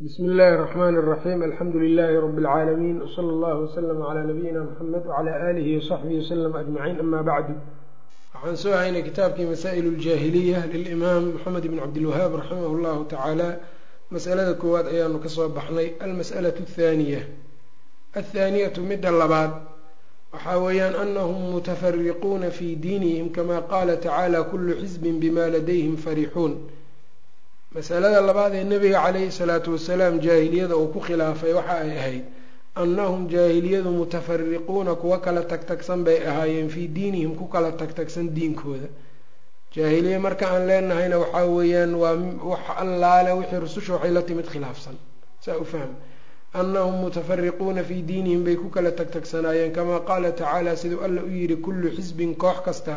bsmi illaahi الرxmn الرaxيim alxamdu lilaahi rb اlcaalamiin wslى اllah wslm clى nabiyina mxamed wclى alihi wصaxbihi wslm ajmaciin ama bacdu waxaan soo haynay kitaabkii masaa'il اljaahiliya lilimaam moxamed bn cabdilwahaab raximah اllahu tacaala masalada koowaad ayaanu kasoo baxnay almas'alaة الthaaniya athaaniyatu midda labaad waxaa weeyaan anahum mutafariquuna fi diinihim kama qaala tacaala kulu xisbin bima ladayhim farixuun masalada labaad ee nabiga calayhi salaatu wasalaam jaahiliyada uu ku khilaafay waxa ay ahayd annahum jaahiliyadu mutafariquuna kuwa kala tagtagsan bay ahaayeen fii diinihim ku kala tagtagsan diinkooda. Jaahiliye marka aan leenahayna waxaa weeyaan waa wax allaale wixii rususha waxay la timid khilaafsan. Saa u fahm annahum mutafariquuna fii diinihim bay ku kala tagtagsanaayeen kamaa qaala tacaala siduu alla u yidhi kullu xisbin koox kasta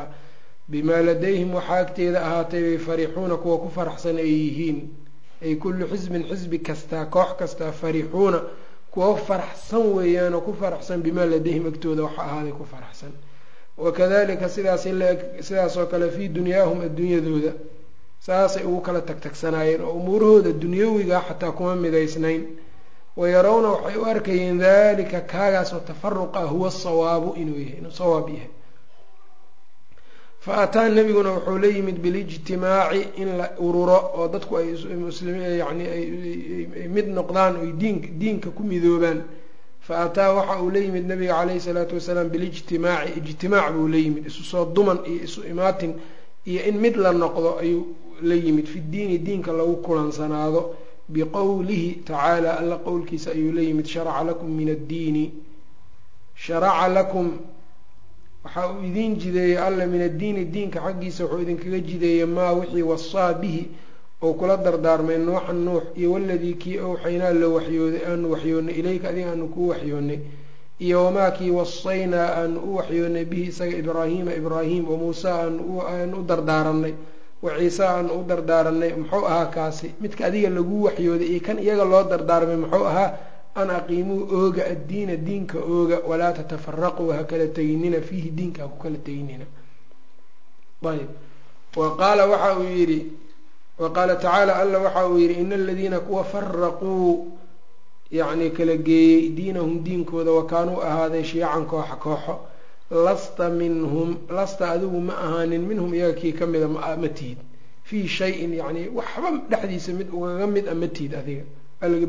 bimaa ladayhim waxaa agteeda ahaatay bay farixuuna kuwa ku faraxsan ay yihiin ay kullu xisbin xisbi kastaa koox kastaa farixuuna kuwa faraxsan weeyaanoo ku faraxsan bimaa ladayhim agtooda waxa ahaaday ku faraxsan wakadalika sidaas sidaasoo kale fii dunyaahum adduunyadooda saasay ugu kala tagtagsanaayeen oo umuurahooda dunyawiga xataa kuma midaysnayn wayarawna waxay u arkayeen dalika kaagaasoo tafaruqa huwa sawaabu inuu yahay inuu sawaab yahay fa ataa nebiguna wuxuu la yimid bilijtimaaci in la ururo oo dadku ay yani ay mid noqdaan oy diin diinka ku midoobaan. Fa ataa waxa uu la yimid nabiga caleyhi salaatu wasalaam bilijtimaaci ijtimaac buu la yimid isu soo duman iyo isu imaatin iyo in mid la noqdo ayuu la yimid fi diini diinka lagu kulansanaado biqowlihi tacaala alla qowlkiisa ayuu la yimid sharaca lakum min addiini sharaca lakum waxa uu idiin jideeyey alla min addiini diinka xaggiisa wuxuu idinkaga jideeyey maa wixii wasaa bihi oo kula dardaarmay nuuxan nuux iyo waladii kii owxaynaa la waxyooday aanu waxyoonnay ilayka adiga aanu kuu waxyoonnay iyo wamaa kii wasaynaa aanu u waxyoonnay bihi isaga ibraahiima ibraahim wa muusa aanu u dardaaranay wa ciise aanu u dardaaranay muxuu ahaa kaasi midka adiga laguu waxyooday iyo kan iyaga loo dardaarmay muxuu ahaa an aqiimuu ooga addiina diinka ooga walaa tatafaraquu ha kala teginina fiihi diinka ha ku kala teginina ayb wa qaala waxa uu yidhi wa qaala tacaala alla waxa uu yidhi ina aladiina kuwa faraquu yacni kala geeyey diinahum diinkooda wa kaanuu ahaaday shiican kooxa kooxo lasta minhum lasta adigu ma ahaanin minhum iyaga kii ka mida ma tihid fii shayin yacni waxba dhexdiisa mid ugaga mid a ma tihid adiga waa laga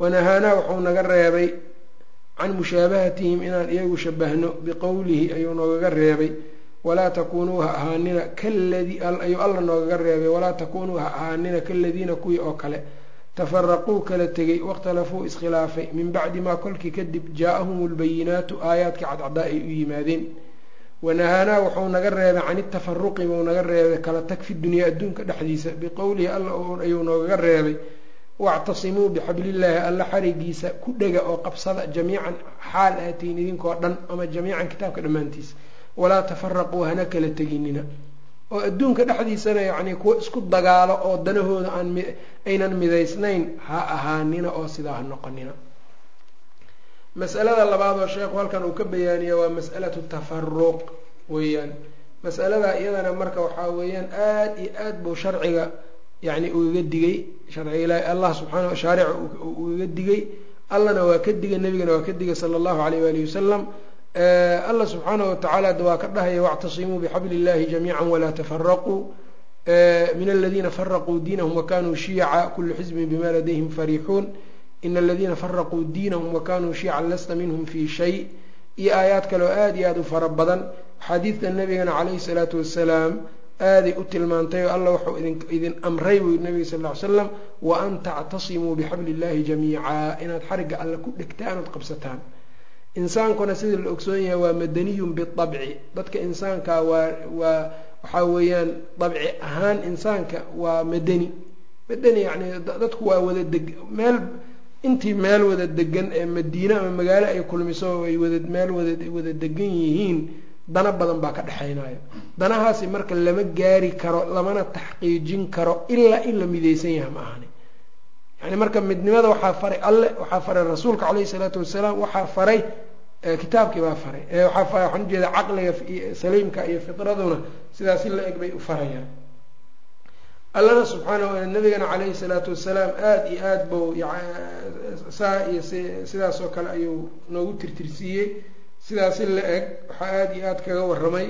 wanahaanaa wuxuu naga reebay can mushaabahatihim inaan iyagu shabahno biqowlihi ayuu noogaga reebay walaa takuunuu ha ahaanina kaladii ayuu alla noogaga reebay walaa takuunuu ha ahaanina kaladiina kuwii oo kale tafaraquu kala tegay wakhtalafuu iskhilaafay min bacdi maa kolkii kadib jaa-ahum lbayinaatu aayaadkii cadcaddaa ay u yimaadeen wanahaanaa wuxuu naga reebay can itafaruqi buu naga reebay kala tag fi dunyaa adduunka dhexdiisa biqowlihi alla ayuu noogaga reebay wactasimuu bixablillaahi alla xarigiisa ku dhega oo qabsada jamiican xaal aatiin idinkoo dhan ama jamiican kitaabka dhammaantiisa walaa tafaraquu hana kala teginina oo adduunka dhexdiisana yacnii kuwa isku dagaalo oo danahooda aan aynan midaysnayn ha ahaanina oo sidaa ha noqonina masalada labaad oo sheekhu halkan uu ka bayaaniya waa mas'alatu tafaruq weeyaan masaladaa iyadana marka waxaa weeyaan aada iyo aad buu sharciga yacni ugaga digay sharciga ilaahi allah subxaana shaarica ugaga digay allana waa ka digay nebigana waa ka digay sala allahu alayh waalihi wasalam allah subxaana watacaala waa ka dhahaya wactasimuu bixabli illahi jamiica walaa tafaraquu min aladiina faraquu diinahum wakanuu shiyaca kulu xisbin bima ladayhim farixuun ina aladiina faraquu diinahum wakanuu shiyacan lasta minhum fi shay. Iyo aayaad kale oo aada iyo aada u fara badan. Xadiidta nabigana calayhi salaatu wasalaam aaday u tilmaantay oo alla wuxuu idin amray buu yiri nabiga sal ly slam wa an tactasimuu bixabli illahi jamiica. Inaad xarigga alle ku dhegtaan ood qabsataan. Insaankuna sida la ogsoon yahay waa madaniyun biabci dadka insaanka waa waa waxaa weeyaan dabci ahaan insaanka waa madani. Madani yacni dadku waa wada deg meel intii meel wada degan ee madiine ama magaalo ay kulmiso ay wada meel wada wada degan yihiin dana badan baa ka dhexaynaya danahaasi marka lama gaari karo lamana taxqiijin karo ilaa in la midaysan yaha ma ahani. Yani marka midnimada waxaa faray alle waxaa faray rasuulka caleyhi salaatu wasalaam waxaa faray kitaabkii baa faray waxaan ujeeda caqliga saliimka iyo fitraduna sidaasi la eg bay u farayaan. Allana subxaana nabigana calayhi salaatu wasalaam aada iyo aada bou saa iyo sidaas kale ayuu noogu tirtirsiiyey sidaasi la eg waxaa aada iyo aada kaga warramay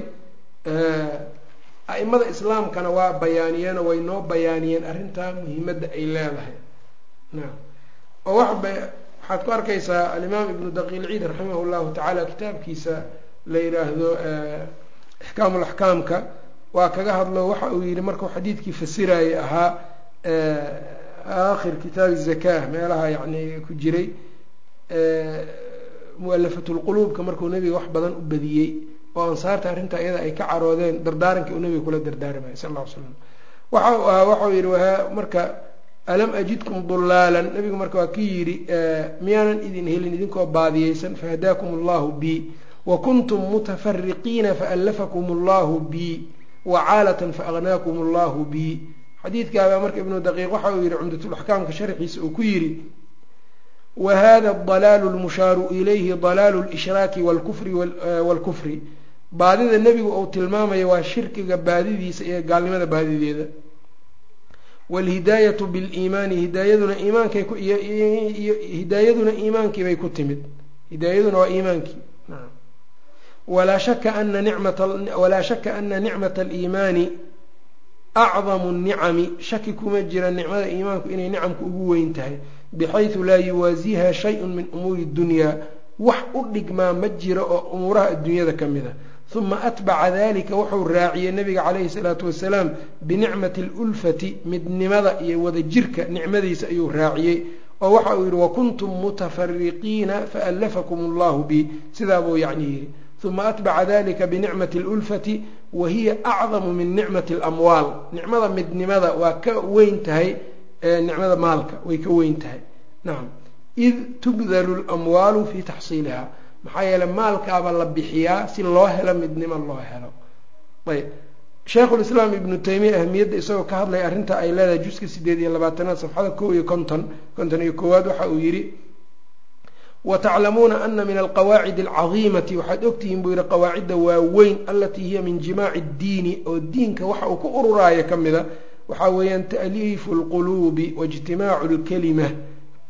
a-imada islaamkana waa bayaaniyeenoo way noo bayaaniyeen arrintaa muhiimadda ay leedahay. Naam. Oo waxba waxaad ku arkaysaa alimaam ibnu daqiilciid raximah llahu tacaala kitaabkiisa la yidhaahdo ixkaamu laxkaamka waa kaga hadlo waxa uu yihi markuu xadiidkii fasirayay ahaa aakhir kitaabi zaka meelaha yani ku jiray mualafatulquluubka markuu nebiga wax badan u badiyey oo ansaarta arrinta iyada ay ka caroodeen dardaarankii uu nebiga kula dardaarmaya sal ll ly slam waxa uu ahaa waxau yihi marka alam ajidkum dulaalan nebigu marka waa ki yidhi miyaanan idin helin idinkoo baadiyeysan fahadaakum allahu bi wa kuntum mutafariqiina faallafakum allahu bi wacaalatan faaqnaakum allahu bi. Xadiidkaabaa marka ibnu daqiiq waxa uu yihi cumdatulaxkaamka sharxiisa uu ku yidhi wa hada dalaalu lmushaaru ilayhi dalaalu lishraaki walkufri waalkufri baadida nebigu uu tilmaamayo waa shirkiga baadidiisa iyo gaalnimada baadideeda waalhidaayatu biliimaani hidaayaduna iimaankay hidaayaduna iimaankiibay ku timid hidaayaduna waa iimaankii walaa shaka ana nicmata walaa shaka ana nicmata aliimaani acdamu nicami shaki kuma jira nicmada iimaanku inay nicamku ugu weyn tahay bixaysu laa yuwaasiha shay-un min umuuri dunyaa wax u dhigmaa ma jiro oo umuuraha adduunyada ka mid a uma atbaca dalika wuxuu raaciyey nabiga calayhi salaatu wasalaam binicmati alulfati midnimada iyo wadajirka nicmadiisa ayuu raaciyey oo waxa uu yihi wakuntum mutafariqiina faallafakum allahu bi sidaa buu yacni yidhi uma atbaca dalika binicmati alulfati wa hiya acdamu min nicmati alamwaal nicmada midnimada waa ka weyn tahay nicmada maalka way ka weyn tahay. Nacam id tubdalu lamwaalu fi taxsiiliha maxaa yeele maalkaaba la bixiyaa si loo helo midnimo loo helo. Ayb. Sheikhulislaam ibnu taymiya ahmiyadda isagoo ka hadlaya arrinta ay leedahay juska sideed iyo labaatanaad safxada kow iyo konton konton iyo koowaad waxa uu yidhi wataclamuuna ana min alqawaacidi alcadiimati waxaad ogtihiin buu yihi qawaacidda waaweyn alatii hiya min jimaaci ddiini oo diinka waxa uu ku ururaayo ka mida waxaa weeyaan ta'liifu lquluubi waijtimaacu lkalima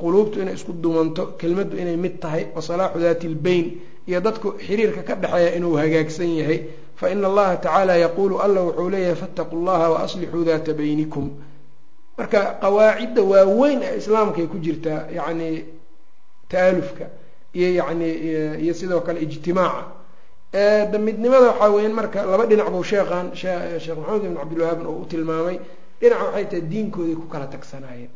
quluubtu inay isku dumanto kelmaddu inay mid tahay wa salaaxu daati lbeyn iyo dadku xiriirka ka dhexeeya inuu hagaagsan yahay. Fa ina allaha tacaala yaquulu alla wuxuu leeyahay fattaquu llaha waaslixuu daata beynikum marka qawaacidda waaweyn ee islaamkaay ku jirtaa yacni taalufka iyo yani iyo sidoo kale ijtimaaca. Midnimada waxaa weeyaan marka laba dhinac buu sheekhan sheekh maxamed ibn cabdilwahaabn oo u tilmaamay dhinac waxay tahay diinkooday ku kala tagsanaayeen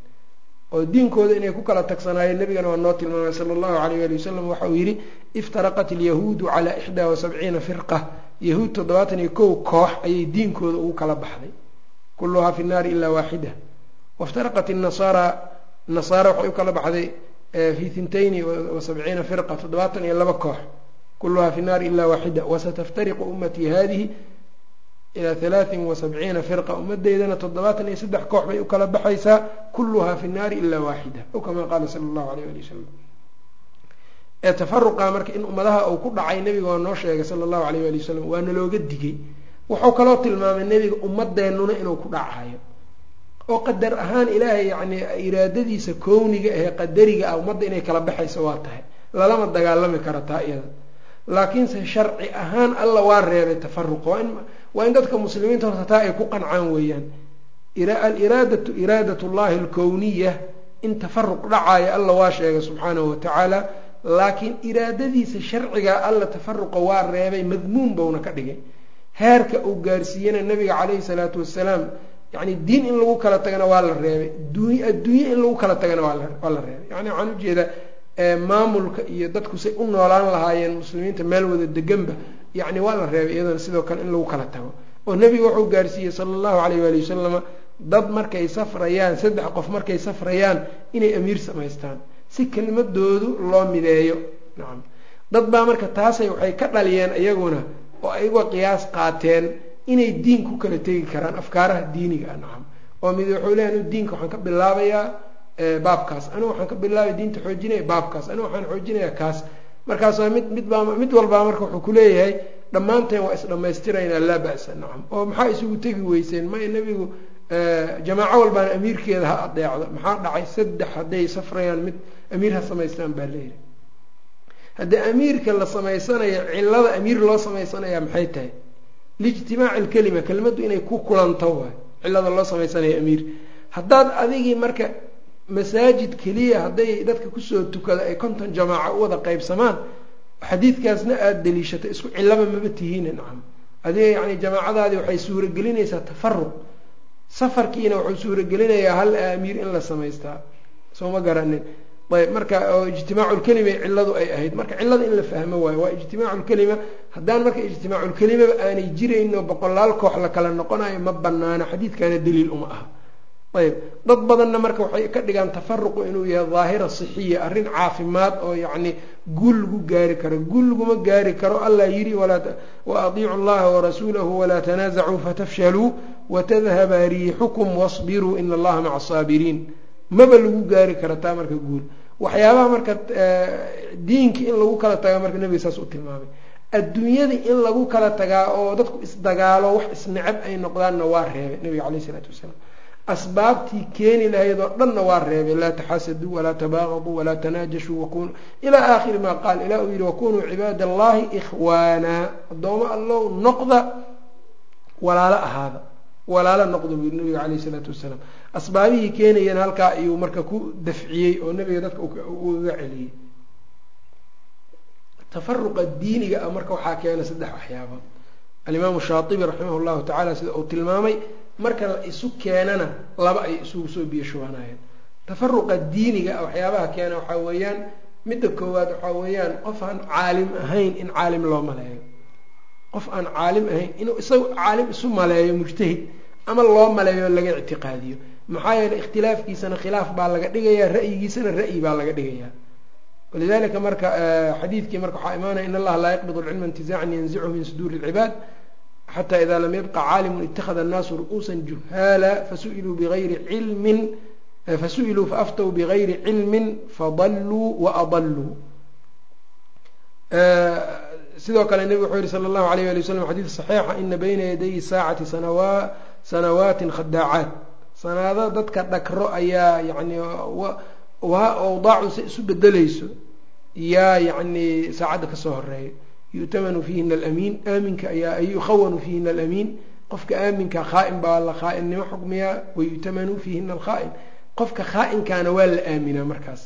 oo diinkooda inay ku kala tagsanaayeen nabigana waa noo tilmaamay sala allahu alayh ali wasalam waxa uu yidhi iftaraqat alyahuudu calaa ixdaa wa sabciina firqa. Yahuud toddobaatan iyo kow koox ayay diinkooda ugu kala baxday. Kulluhaa fi nnaari ilaa waaxida. Waftaraqat inasaara nasaara waxay u kala baxday fi hintayni wa sabciina firqa toddobaatan iyo laba koox. Kulluhaa fi nnaari ilaa waaxida. Wasataftariqu ummatii hadihi ilaa halaatin wa sabciina firqa ummadeydana toddobaatan iyo saddex koox bay u kala baxaysaa kulluhaa fi nnaari ilaa waaxida ow kamaa qaala sala allahu alayh ali wasalam ee tafaruqa marka in ummadaha uu ku dhacay nebiga waa noo sheegay sala allahu alayh ali wasalam waana looga digay. Wuxuu kaloo tilmaamay nebiga ummadeennuna inuu ku dhacayo. Oo qadar ahaan ilaahay yacni iraadadiisa kowniga ahee qadariga ah ummadda inay kala baxayso waa tahay. Lalama dagaalami kara taa iyada. Laakiinse sharci ahaan alla waa reebay tafaruqa waa in waa in dadka muslimiinta horta taa ay ku qancaan weeyaan. Aliraadatu iraadat llahi alkowniya in tafaruq dhacaayo alla waa sheegay subxaanahu watacaala laakiin iraadadiisa sharciga alla tafaruqa waa reebay madmuum bouna ka dhigay. Heerka uu gaarsiiyana nabiga caleyhi salaatu wasalaam yani diin in lagu kala tagana waa la reebay. Adduunye in lagu kala tagana waa la reebay. Yani waxaan u jeedaa maamulka iyo dadku say u noolaan lahaayeen muslimiinta meel wada deganba yani waa la reebay iyadana sidoo kale in lagu kala tago. Oo nebiga wuxuu gaarsiiyey sala allahu alayh waali wasalama dad markay safrayaan saddex qof markay safrayaan inay amiir samaystaan. Si kelimadoodu loo mideeyo. Nacam dad baa marka taasay waxay ka dhaliyeen iyaguna oo ay uga qiyaas qaateen inay diin ku kala tegi karaan afkaaraha diiniga. Ah nacam oo mid wuxuu leeya anu diinka waxaan ka bilaabayaa baabkaas. Anigu waxaan ka bilaabaya diinta xoojinaya baabkaas. Anigu waxaan xoojinaya kaas markaasa mid mid baa mid walbaa marka wuxuu kuleeyahay dhammaanteen waa isdhamaystiraynaa laa ba'sa nacam oo maxaa isugu tegi weyseen? Maya nebigu jamaaco walbaana amiirkeeda ha adeecdo. Maxaa dhacay? Saddex hadday safrayaan mid amiir ha samaystaan baa layidhi haddii amiirka la samaysanayo cilada amiir loo samaysanaya maxay tahay? Liijtimaaci lkelima kelimaddu inay ku kulanto waay. Cilada loo samaysanayo amiir. Haddaad adigii marka masaajid keliya hadday dadka ku soo tukada ay konton jamaaco u wada qeybsamaan xadiidkaasna aada daliishato isku cilaba maba tihiin nacam. Adiga yani jamaacadaadii waxay suuragelinaysaa tafaruq safarkiina wuxuu suuragelinayaa hal amiir in la samaystaa. Soo ma garanin. Ayb marka oo ijtimaaculkelima cilladu ay ahayd. Marka cillada in la fahmo waayo waa ijtimaaculkelima haddaan marka ijtimaaculkelimaba aanay jirayno boqolaal koox la kala noqonayo ma banaana xadiidkana daliil uma aha ayb dad badanna marka waxay ka dhigaan tafaruqu inuu yahay daahira sixiya arrin caafimaad oo yacni guul lagu gaari karo. Guul laguma gaari karo allah yidhi wa adiicu llaha warasuulahu walaa tanaasacuu fatafshaluu watadhaba riixukum wasbiruu ina allaha maca asaabiriin maba lagu gaari karo taa marka guul. Waxyaabaha marka diinka in lagu kala tagaa marka nebiga saas u tilmaamay. Adduunyada in lagu kala tagaa oo dadku isdagaalo wax isnecab ay noqdaanna waa reebay nebiga caleyh isalaatu wasalaam asbaabtii keeni lahayd oo dhanna waa reebay laa taxasaduu walaa tabaaqaduu walaa tanaajashuu wakunu ilaa aakhiri maa qaal ilaa uu yihi wakunuu cibaada allahi ikhwaana addoomo allow noqda walaalo ahaada walaalo noqda buu yiri nabiga caleyh isalaatu wasalaam asbaabihii keenayana halkaa ayuu marka ku dafciyey oo nabiga dadka ugaga celiyey tafaruqa diiniga ah marka waxaa keena saddex waxyaabood alimaamu shaatibi raximah llahu tacala sida uu tilmaamay marka la isu keenana laba ay isugu soo biyo shubanayeen tafaruqa diiniga ah waxyaabaha keena waxaa weeyaan midda koowaad waxaa weeyaan qof aan caalim ahayn in caalim loo maleeyo. Qof aan caalim ahayn inuu isagu caalim isu maleeyo mujtahid ama loo maleeyo laga ictiqaadiyo. Maxaa yeeley ikhtilaafkiisana khilaaf baa laga dhigayaa ra'yigiisana ra'yi baa laga dhigayaa. Walidalika marka xadiidkii marka waxaa imaanaya in allaha laa yaqbid lcilma intizaacan yanzichu min suduuri lcibaad xata ida lam yabqa caalimun itakada annaasu ru'uusa juhaala fasu'iluu bigayri cilmin fasu'iluu faaftow bigayri cilmin fadalluu waadalluu sidoo kale nebigu wuxuu yihi sala allahu alayh ali wasalam xadiid saxiixa ina bayna yaday saacati sanawa sanawaatin khadaacaat sanaado dadka dhagro ayaa yani awdaacu si isu bedelayso yaa yani saacadda ka soo horreeya yu'tamanu fiihina alamiin aaminka ayaa yukhawanu fiihina alamiin qofka aaminka khaa-in baa la khaa-innimo xukmiyaa wayu'tamanu fiihina alkhaa-in qofka khaa-inkaana waa la aaminaa markaas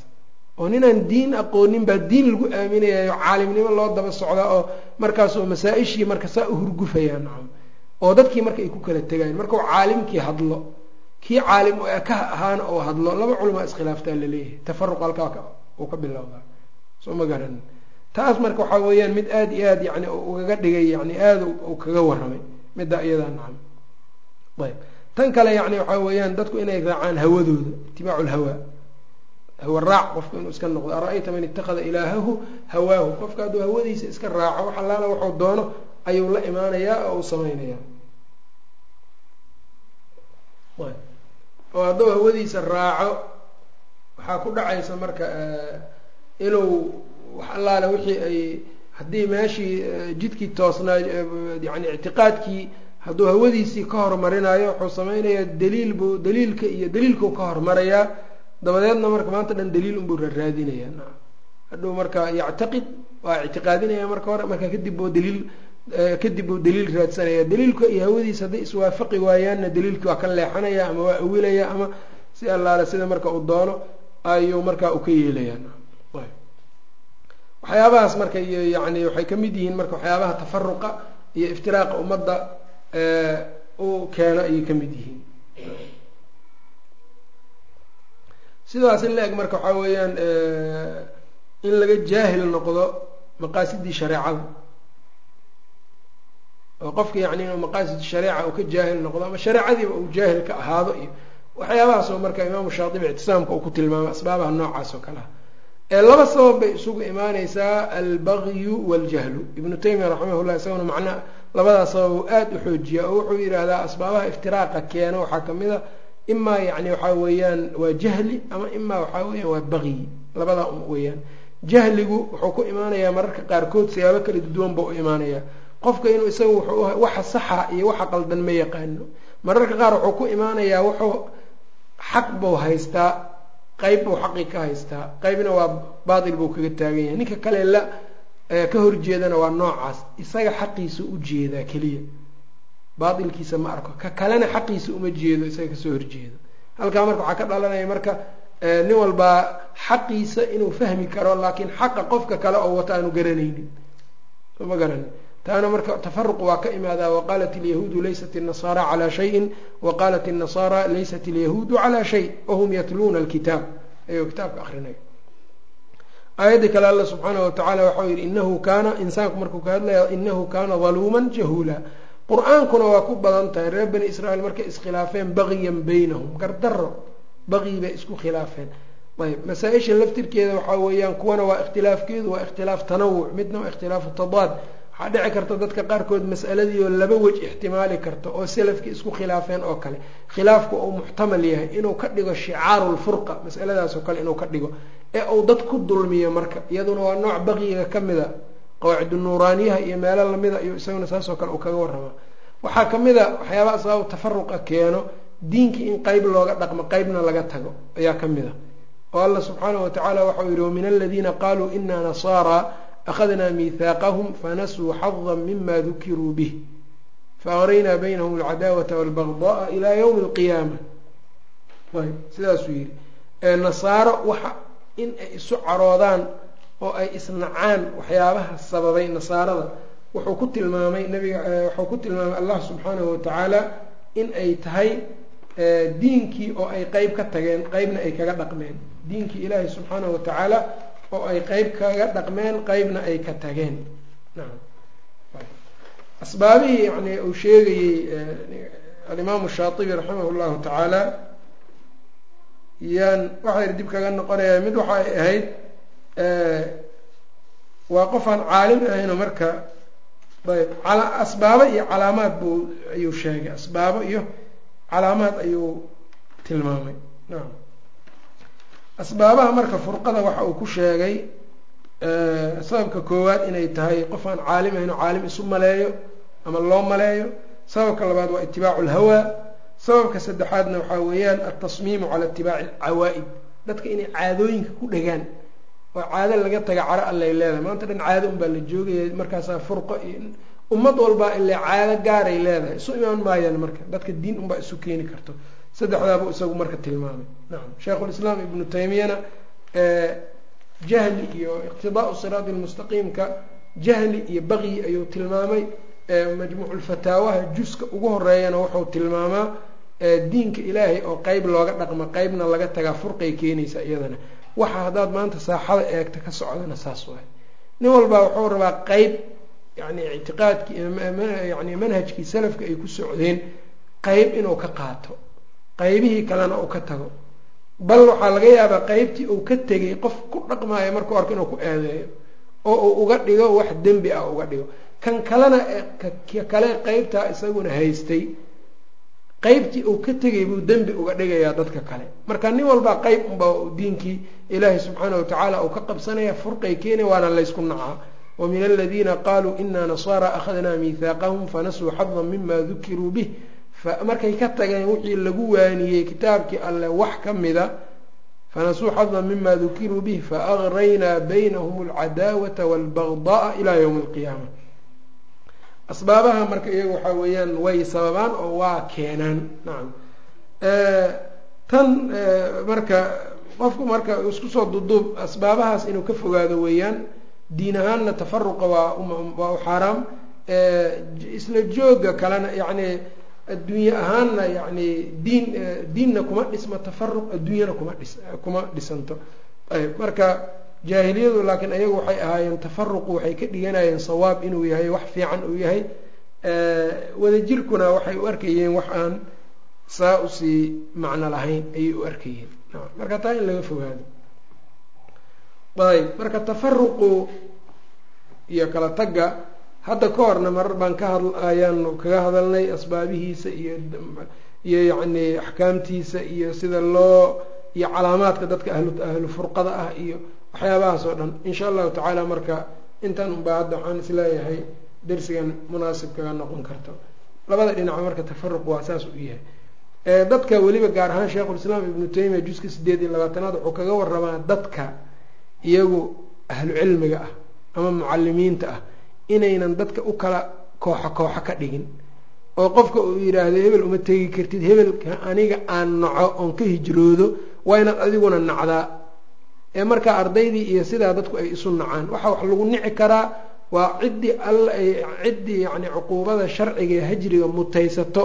oo ninaan diin aqoonin baa diin lagu aaminayayo caalimnimo loo daba socdaa oo markaasoo masaa-ishii marka saa u hurgufayaa nacam oo dadkii marka ay ku kala tegayan markau caalimkii hadlo kii caalim ka ahaana oo hadlo laba culamaa iskhilaaftaa la leeyahay tafaruq halkaa uu ka bilowdaa soo ma garanin taas marka waxaa weeyaan mid aada iyo aad yani ugaga dhigay yani aada u kaga warramay middaa iyadaa nacam ayb. Tan kale yani waxaa weeyaan dadku inay raacaan hawadooda itibaacu lhawa hawa raac qofku inuu iska noqdo. Ara-ayta man itakada ilaahahu hawaahu? Qofka hadduu hawadiisa iska raaco wax allaala waxuu doono ayuu la imaanayaa oo uu samaynayaa. Oo hadduu hawadiisa raaco waxaa ku dhacaysa marka inuu wax allaale wixii ay haddii meeshii jidkii toosnaa yani ictiqaadkii hadduu hawadiisii ka hormarinayo wuxuu samaynayaa daliil buu daliilka iyo daliilkuu ka hormarayaa. Dabadeedna marka maanta dhan daliil unbuu raaraadinaya hadhuu marka yactaqid waa ictiqaadinaya marka hore marka kadib buu daliil kadib buu daliil raadsanaya daliilka iyo hawadiisa hadday iswaafaqi waayaanna daliilkii waa ka leexanaya ama waa awilaya ama si allaale sida marka uu doono ayuu markaa u ka yeelaya waxyaabahaas marka iyo yani waxay ka mid yihiin marka waxyaabaha tafaruqa iyo iftiraaqa ummadda u keeno ayay ka mid yihiin. Sidaas in la eg marka waxaa weeyaan in laga jaahil noqdo maqaasidii shareecada oo qofka yani maqaasid shareeca uu ka jaahil noqdo ama shareecadiiba uu jaahil ka ahaado iyo waxyaabahaas oo marka imaamu shaatibi ictisaamka uu ku tilmaamay asbaabaha noocaas oo kale. ah ee laba sabab bay isugu imaaneysaa albagyu waljahlu. Ibnu taymiya raximah llah isaguna macna labadaas sabab uu aada u xoojiya oo wuxuu yidhaahdaa asbaabaha iftiraaqa keena waxaa ka mid a imaa yani waxaa weeyaan waa jahli ama imaa waxaa weeyaan waa bagyi labadaa weeyaan. Jahligu wuxuu ku imaanayaa mararka qaarkood siyaabo kala duwan ba u imaanaya qofka inuu isaga waxa saxa iyo waxa qaldan ma yaqaano. Mararka qaar wuxuu ku imaanayaa wuxuu xaq buu haystaa qeyb buu xaqii ka haystaa qeybna waa baatil buu kaga taagan yahay. Ninka kale la ka horjeedana waa noocaas. Isaga xaqiisa u jeedaa keliya. Baatilkiisa ma arko. Ka kalena xaqiisa uma jeedo isaga ka soo horjeedo. Halkaa marka waxaa ka dhalanaya marka nin walbaa xaqiisa inuu fahmi karo laakiin xaqa qofka kale oo wata aanu garanaynin. Ma garani taana marka tafaruq waa ka imaadaa waqaalat alyahuudu laysat الnasaara calaa shayin waqaalat الnasaara laysat alyahuudu calaa shay wahum yatluuna alkitaab ayuu kitaabka akrinaya aayadda kale alla subxaanaه watacala waxau yihi inahu kaana insaanku markuu ka hadlaya inahu kaana daluuma jahuula qur-aankuna waa ku badan tahay reer bani israiil markay iskhilaafeen bagyan baynahum gardaro baqyi bay isku khilaafeen ayb masaa-isha laftirkeeda waxaa weeyaan kuwana waa ikhtilaafkeedu waa ikhtilaaf tanawuc midna waa ikhtilaafu tadaad waxaa dhici karta dadka qaarkood mas'aladii oo laba wej ixtimaali karta oo salafkii isku khilaafeen oo kale. Khilaafku uu muxtamal yahay inuu ka dhigo shicaaru lfurqa masaladaasoo kale inuu ka dhigo ee uu dad ku dulmiyo marka. Iyaduna waa nooc baqyiga ka mida qawaacidu nuuraaniyaha iyo meelo lamida iyo isaguna saasoo kale uu kaga warramaa waxaa ka mid a waxyaabaha sabab tafaruqa keeno diinkii in qeyb looga dhaqmo qeybna laga tago ayaa ka mid a oo alla subxaanahu watacaala waxau yihi wamin aladiina qaluu ina nasaara akhadnaa miihaaqahum fanasuu xada mima dukiruu bih faaqraynaa baynahum alcadaawata walbagda'a ilaa ywmi alqiyaama ayb sidaasuu yihi nasaaro waxa in ay isu caroodaan oo ay isnacaan waxyaabaha sababay nasaarada wuxuu ku tilmaamay nabiga wuxuu ku tilmaamay allah subxaanahu watacaala in ay tahay diinkii oo ay qeyb ka tageen qeybna ay kaga dhaqmeen diinkii ilaahi subxaanahu watacaala oo ay qeyb kaga dhaqmeen qeybna ay ka tageen. Asbaabihii yani uu sheegayey alimaamu shaatibi raximah llahu tacaala yaan waxay dib kaga noqonayaa mid waxay ahayd waa qofaan caalim ahayno marka ayb asbaabo iyo calaamaad buu ayuu sheegay asbaabo iyo calaamaad ayuu tilmaamay. Naam asbaabaha marka furqada waxa uu ku sheegay sababka koowaad inay tahay qof aan caalim ahayn oo caalim isu maleeyo ama loo maleeyo. Sababka labaad waa itibaacu lhawaa sababka saddexaadna waxaa weeyaan altasmiimu cala itibaaci alcawaa-id dadka inay caadooyinka ku dhegaan oo caado laga taga caro allay leedahay. Maanta dhan caado unbaa la joogaya markaasaa furqo iyo ummad walbaa ilaa caado gaaray leedahay. Isu imaan maayaan marka dadka diin unbaa isu keeni karto saddexdaaba isagu marka tilmaamay. Nacam sheikhulislaam ibnu taymiyana jahli iyo iqtidaau siraati lmustaqiimka jahli iyo baqyi ayuu tilmaamay. Majmuuculfataawaha juska ugu horeeyana wuxuu tilmaamaa diinka ilaahay oo qeyb looga dhaqmo qeybna laga tagaa furqay keenaysa iyadana. Waxa haddaad maanta saaxada eegta ka socdana saas waay. Nin walbaa wuxuu rabaa qeyb yani ictiqaadkii yani manhajkii salafka ay ku socdeen qeyb inuu ka qaato qeybihii kalena uu ka tago. Bal waxaa laga yaabaa qeybtii uu ka tegay qof ku dhaqmaayo markuu arko inuu ku eedeeyo oo uu uga dhigo wax dembi ah uga dhigo. Kan kalena ka kale qeybtaa isaguna haystay. Qeybtii uu ka tegay buu dembi uga dhigayaa dadka kale. Marka nin walbaa qeyb unbaa diinkii ilaahi subxaana watacaala uu ka qabsanaya furqay keena waana laysku nacaa. Wamin aladiina qaluu ina nasaara akhadnaa miihaaqahum fanasuu xadan mima dukiruu bih markay ka tageen wixii lagu waaniyey kitaabkii alleh wax ka mida fanasuu xadan mima dukiruu bih faaqraynaa baynahum alcadaawata walbagda'a ilaa ywmi alqiyaama. Asbaabaha marka iyaga waxaa weeyaan way sababaan oo waa keenaan. Nacam tan marka qofku marka isku soo duduub asbaabahaas inuu ka fogaado weeyaan diin ahaanna tafaruqa waa waa u xaaraam. Isla jooga kalena yacni adduunye ahaanna yacni diin diinna kuma dhisma tafaruq adduunyana kuma dhis kuma dhisanto. Ayb marka jaahiliyadu laakiin ayagu waxay ahaayeen tafaruqu waxay ka dhiganayeen sawaab inuu yahay wax fiican uu yahay. Wadajirkuna waxay u arkayeen wax aan saa u sii macno lahayn ayay u arkayeen. Marka taa in laga fogaado. Ayb marka tafaruqu iyo kala tagga hadda ka horna marar baan ka had ayaanu kaga hadalnay asbaabihiisa iyo iyo yacni axkaamtiisa iyo sida loo iyo calaamaadka dadka ahlu furqada ah iyo waxyaabahaas oo dhan. Insha allahu tacaala marka intan unbaa hadda waxaan is leeyahay dersigan munaasib kaga noqon karto. Labada dhinac marka tafaruq waa saas u yahay. Dadka weliba gaar ahaan sheikhulislaam ibnu taymiya juska sideed iyo labaatanaad wuxuu kaga waramaa dadka iyagu ahlu cilmiga ah ama mucalimiinta ah inaynan dadka u kala kooxo kooxo ka dhigin. oo qofka uu yidhaahdo hebel uma tegi kartid hebelka aniga aan naco oon ka hijroodo waa inaad adiguna nacdaa. Ee markaa ardaydii iyo sidaa dadku ay isu nacaan. Waxaa wax lagu nici karaa waa ciddii alla ay ciddii yacni cuquubada sharciga hajriga mutaysato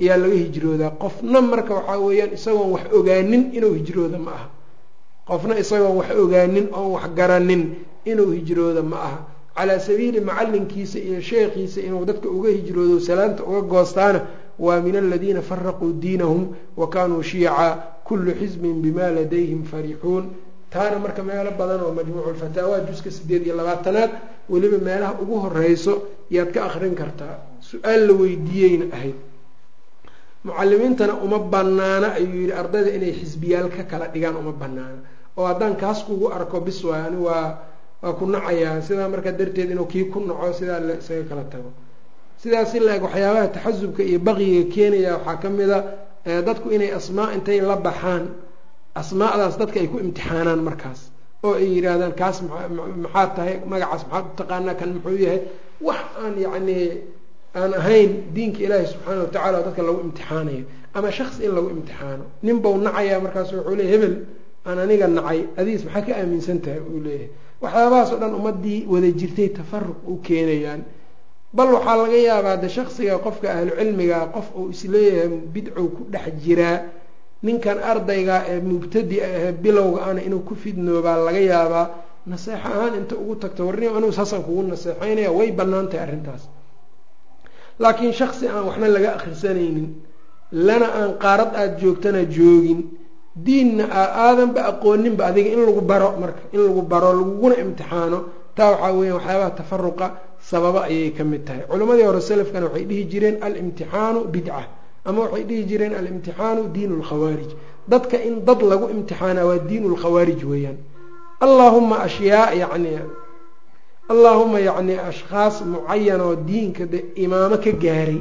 ayaa laga hijroodaa. Qofna marka waxaa weeyaan isagoon wax ogaanin inuu hijrooda ma aha. Qofna isagoon wax ogaanin oon wax garanin inuu hijrooda ma aha calaa sabiili macalinkiisa iyo sheekhiisa inuu dadka uga hijroodo salaanta uga goostaana waa min aladiina faraquu diinahum wa kaanuu shiica kullu xisbin bima ladayhim farixuun taana marka meelo badan oo majmuuculfataawa juska sideed iyo labaatanaad weliba meelaha ugu horeyso yaad ka akrin kartaa. Su'aal la weydiiyeyna ahayd. Mucalimiintana uma banaana ayuu yihi ardayda inay xisbiyaal ka kala dhigaan uma banaana oo haddaan kaas kugu arko bis waay ani waa waa ku nacayaa sidaa markaa darteed inuu kii ku naco sidaa la isaga kala tago. Sidaas la-eg waxyaabaha taxasubka iyo baqiga keenaya waxaa ka mid a dadku inay asmaa intay la baxaan asmaadaas dadka ay ku imtixaanaan markaas oo ay yidhaahdaan kaas maxaad tahay magacaas maxaad u taqaanaa kan muxuu yahay? Wax aan yacni aan ahayn diinka ilaahi subxaana wa tacala oo dadka lagu imtixaanayo. Ama shaks in lagu imtixaano. Nin bau nacayaa markaas wuxuu leey hebel aan aniga nacay adiis maxaa ka aaminsan tahay uu leeyahay waxyaabahaas oo dhan ummadii wada jirtay tafaruq u keenayaan. Bal waxaa laga yaabaa de shaksiga qofka ahlu cilmiga qof uu is leeyahay bidcow ku dhex jiraa ninkan ardayga ee mubtadi ahee bilowga ana inuu ku fidnoobaa laga yaabaa. Naseexo ahaan inta ugu tagto warni anuu saasaan kugu naseexeynaya way bannaan tahay arrintaas. Laakiin shaksi aan waxna laga akhrisanaynin lana aan qaarad aada joogtana joogin diinna aadanba aqooninba adiga in lagu baro marka in lagu baro laguguna imtixaano taa waxaa weya waxyaabaha tafaruqa sababa ayay ka mid tahay. Culimmadii hore selafkana waxay dhihi jireen alimtixaanu bidca ama waxay dhihi jireen alimtixaanu diinu lkhawaarij dadka in dad lagu imtixaana waa diinu lkhawaarij weeyaan. Allaahuma ashyaa yani allaahuma yacni ashkhaas mucayan oo diinka de imaamo ka gaaray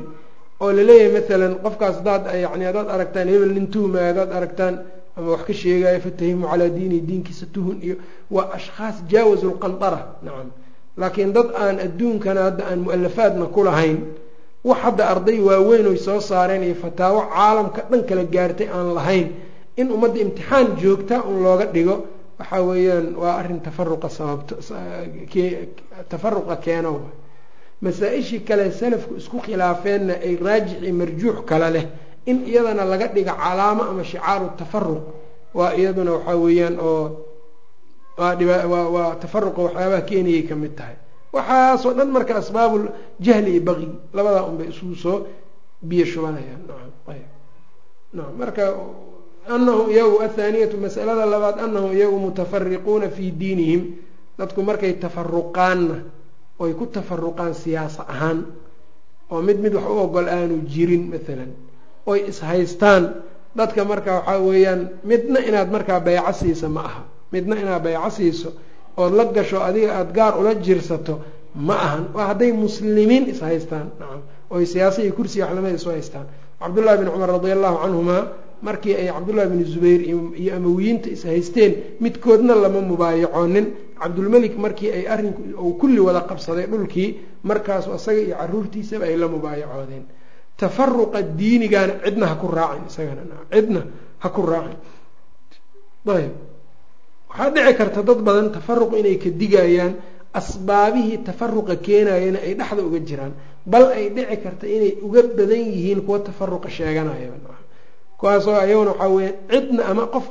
oo la leeyahay maalan qofkaas hadaad yani haddaad aragtaan hebel nin tuhmaya haddaad aragtaan ama wax ka sheegayo fatahimu calaa diinihi diinkiisa tuhun iyo waa ashkhaas jaawazu lqandara nacam laakiin dad aan adduunkana hadda aan mu'alafaadna ku wax hadda arday waaweyn oy soo saareen iyo fataawo caalamka dhan kala gaartay aan lahayn in ummadda imtixaan joogta un looga dhigo waxaa weeyaan waa arrin tafaruqa sababto tafaruqa keeno masaa-ishii kale salafku isku khilaafeenna ay raajix iyo marjuux kale leh in iyadana laga dhiga calaamo ama shicaaru tafaruq waa iyaduna waxaa weeyaan oo waa tafaruqa waxyaabaha keenayay ka mid tahay. Waxaasoo dhan marka asbaabul jahli iyo baqi labadaa un bay isugu soo biyo shubanayaan. Nacam marka anahum iyagu athaaniyatu masalada labaad anahum iyagu mutafariquuna fii diinihim dadku markay tafaruqaanna oy ku tafaruqaan siyaasa ahaan oo mid mid wax u ogol aanu jirin maalan oy ishaystaan dadka marka waxaa weeyaan midna inaad markaa bayco siisa ma aha. Midna inaad bayco siiso ood la gasho adiga aada gaar ula jirsato ma ahan. Waa hadday muslimiin ishaystaan nacam. Oy siyaasa iyo kursiga waxlamada isu haystaan. Cabdullahi bin cumar radi allahu canhumaa markii ay cabdullahi bin zubayr iyo amawiyiinta ishaysteen midkoodna lama mubaayacoonin cabdulmelik markii ay arrinku uu kulli wada qabsaday dhulkii markaasu isaga iyo caruurtiisaba ay la mubaayacoodeen tafaruqa diinigaana cidna ha ku raacin isagana. Cidna ha ku raacin. Ayb. Waxaa dhici karta dad badan tafaruq inay ka digayaan asbaabihii tafaruqa keenayana ay dhexda uga jiraan. Bal ay dhici karta inay uga badan yihiin kuwa tafaruqa sheeganayaba kuwaasoo ayaguna waxaa weyaan cidna ama qof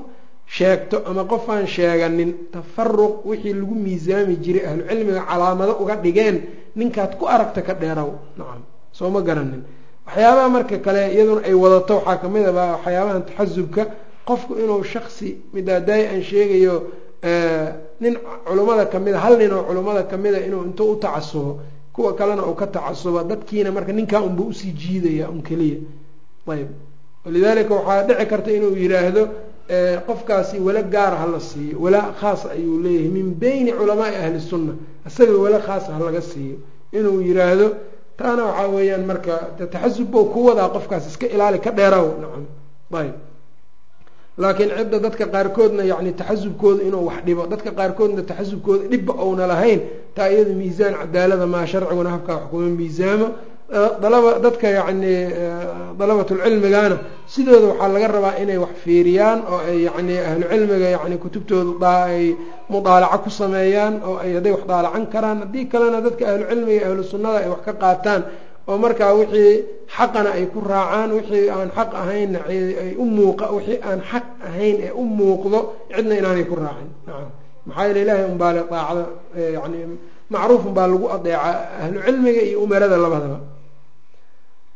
sheegto ama qofaan sheeganin tafaruq wixii lagu miisaami jiray ahlu cilmiga calaamado uga dhigeen ninkaad ku aragta ka dheerow nacam. Soo ma garanin waxyaabaha marka kale iyaduna ay wadato waxaa ka mid aba waxyaabahan taxasubka. Qofku inuu shaksi midaadaay aan sheegayo nin culummada kamida hal nin oo culummada kamida inuu intuu u tacasubo kuwa kalena uu ka tacasubo dadkiina marka ninkaa unba u sii jiidaya un keliya. Ayb walidaalika waxaa dhici karta inuu yiraahdo qofkaasi wala gaara hala siiyo walaa khaasa ayuu leeyahay min beyni culamaai ahli sunna. Isaga wala khaasa ha laga siiyo. Inuu yiraahdo taana waxaa weeyaan marka taxasub bow ku wadaa qofkaas iska ilaali ka dheeraw nacam. Ayb laakiin cidda dadka qaarkoodna yani taxasubkooda inuu wax dhibo dadka qaarkoodna taxasubkooda dhibba ouna lahayn taa iyada miisaan cadaalada maa sharciguna habkaa wax miisaamo dalaba dadka yacni dalabatulcilmigana sidooda waxaa laga rabaa inay wax fiiriyaan oo ay yani ahlu cilmiga yani kutubtooda ay mudaalaco ku sameeyaan oo ay hadday wax daalacan karaan. Haddii kalena dadka ahlu cilmiga ahlu sunnada ay wax ka qaataan oo markaa wixii xaqana ay ku raacaan wixii aan xaq ahaynna ay u muuqa wixii aan xaq ahayn ee u muuqdo cidna inaanay ku raacin. Maxaa yeele ilaahay unbaa le daacda yani macruuf unbaa lagu adeeca ahlu cilmiga iyo umarada labadaba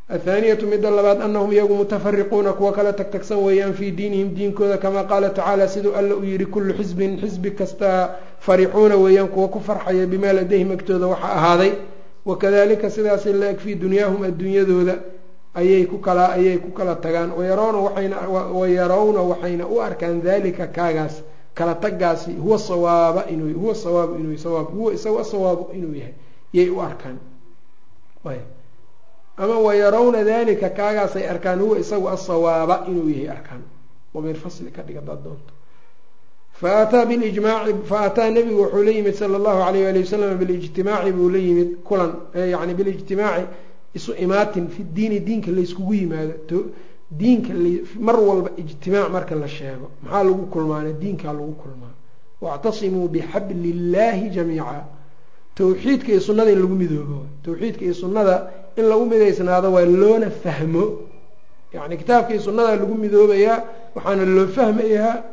athaaniyatu midda labaad anahum iyagu mutafariquuna kuwa kala tagtagsan weeyaan fii diinihim diinkooda kamaa qaala tacaala siduu alla u yihi kullu xisbin xisbi kastaa farixuuna weeyaan kuwa ku farxaya bimaa ladayhim agtooda waxa ahaaday wakadalika sidaasi la eg fii dunyaahum adduunyadooda ayay ku kala ayay ku kala tagaan wayarawna waxayna wayarawna waxayna u arkaan dalika kaagaas kala tagaasi huwa sawaaba inuu huwa sawaabu inuu sawaab huwa isaga asawaabu inuu yahay yay u arkaan ama wayarawna dalika kaagaasay arkaan huwa isagu asawaaba inuu yahay arkaan. Damiir fasli ka dhiga daad doonto. Faataa bilijmaaci faataa nebigu wuxuu la yimid sala allahu alayh ali wasalam bilijtimaaci buu la yimid kulan yani bilijtimaaci isu imaatin fi diini diinka layskugu yimaado. Diinka mar walba ijtimaac marka la sheego maxaa lagu kulmaana diinkaa lagu kulmaa wactasimuu bixabli illaahi jamiica tawxiidka iyo sunnada in lagu midoobo. Tawxiidka iyo sunnada in lagu midaysnaado waa loona fahmo. Yani kitaabka iyo sunnada lagu midoobayaa waxaana loo fahmayaa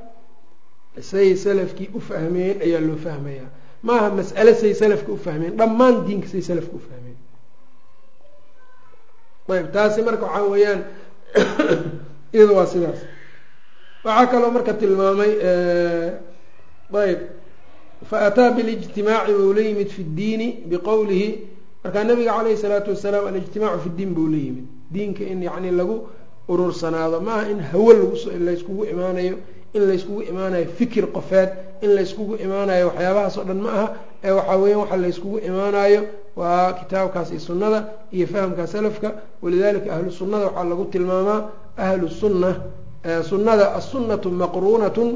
say salafkii u fahmeen ayaa loo fahmayaa maaha mas'ale say salafka u fahmeen dhammaan diinka say salafka u fahmeen. Ayb taasi marka waxaa weeyaan iyada waa sidaas. Waxaa kaloo marka tilmaamay ayb faataa bilijtimaaci buu la yimid fi ddiini biqowlihi markaa nabiga caleyhi salaatu wasalaam alijtimaacu fi ddiin buu la yimid diinka in yani lagu urursanaado maaha in hawo laslayskugu imaanayo in layskugu imaanayo fikir qofeed in layskugu imaanayo waxyaabahaas dhan ma aha ee waxaa weya waxa layskugu imaanayo waa kitaabkaas iyo sunnada iyo fahamka salafka walidalika ahlu sunnada waxaa lagu tilmaamaa ahlu sunna sunnada assunnatu maqruunatun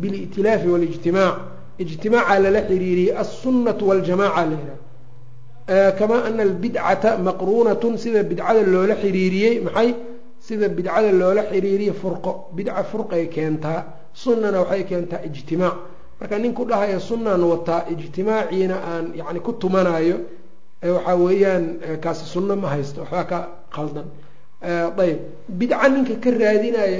bil'itilaafi walijtimaac ijtimaaca lala xiriiriyey assunnatu waljamaca la yidhaha kamaa ana albidcata maqruunatun sida bidcada loola xiriiriyey maxay? Sida bidcada loola xiriiriye furqo. Bidca furqay keentaa sunnana waxay keentaa ijtimaac. Marka ninku dhahaya sunnaan wataa ijtimaaciina aan yani ku tumanayo waxaa weeyaan kaasi sunno ma haysto waxbaa ka qaldan ayb bidca ninka ka raadinayo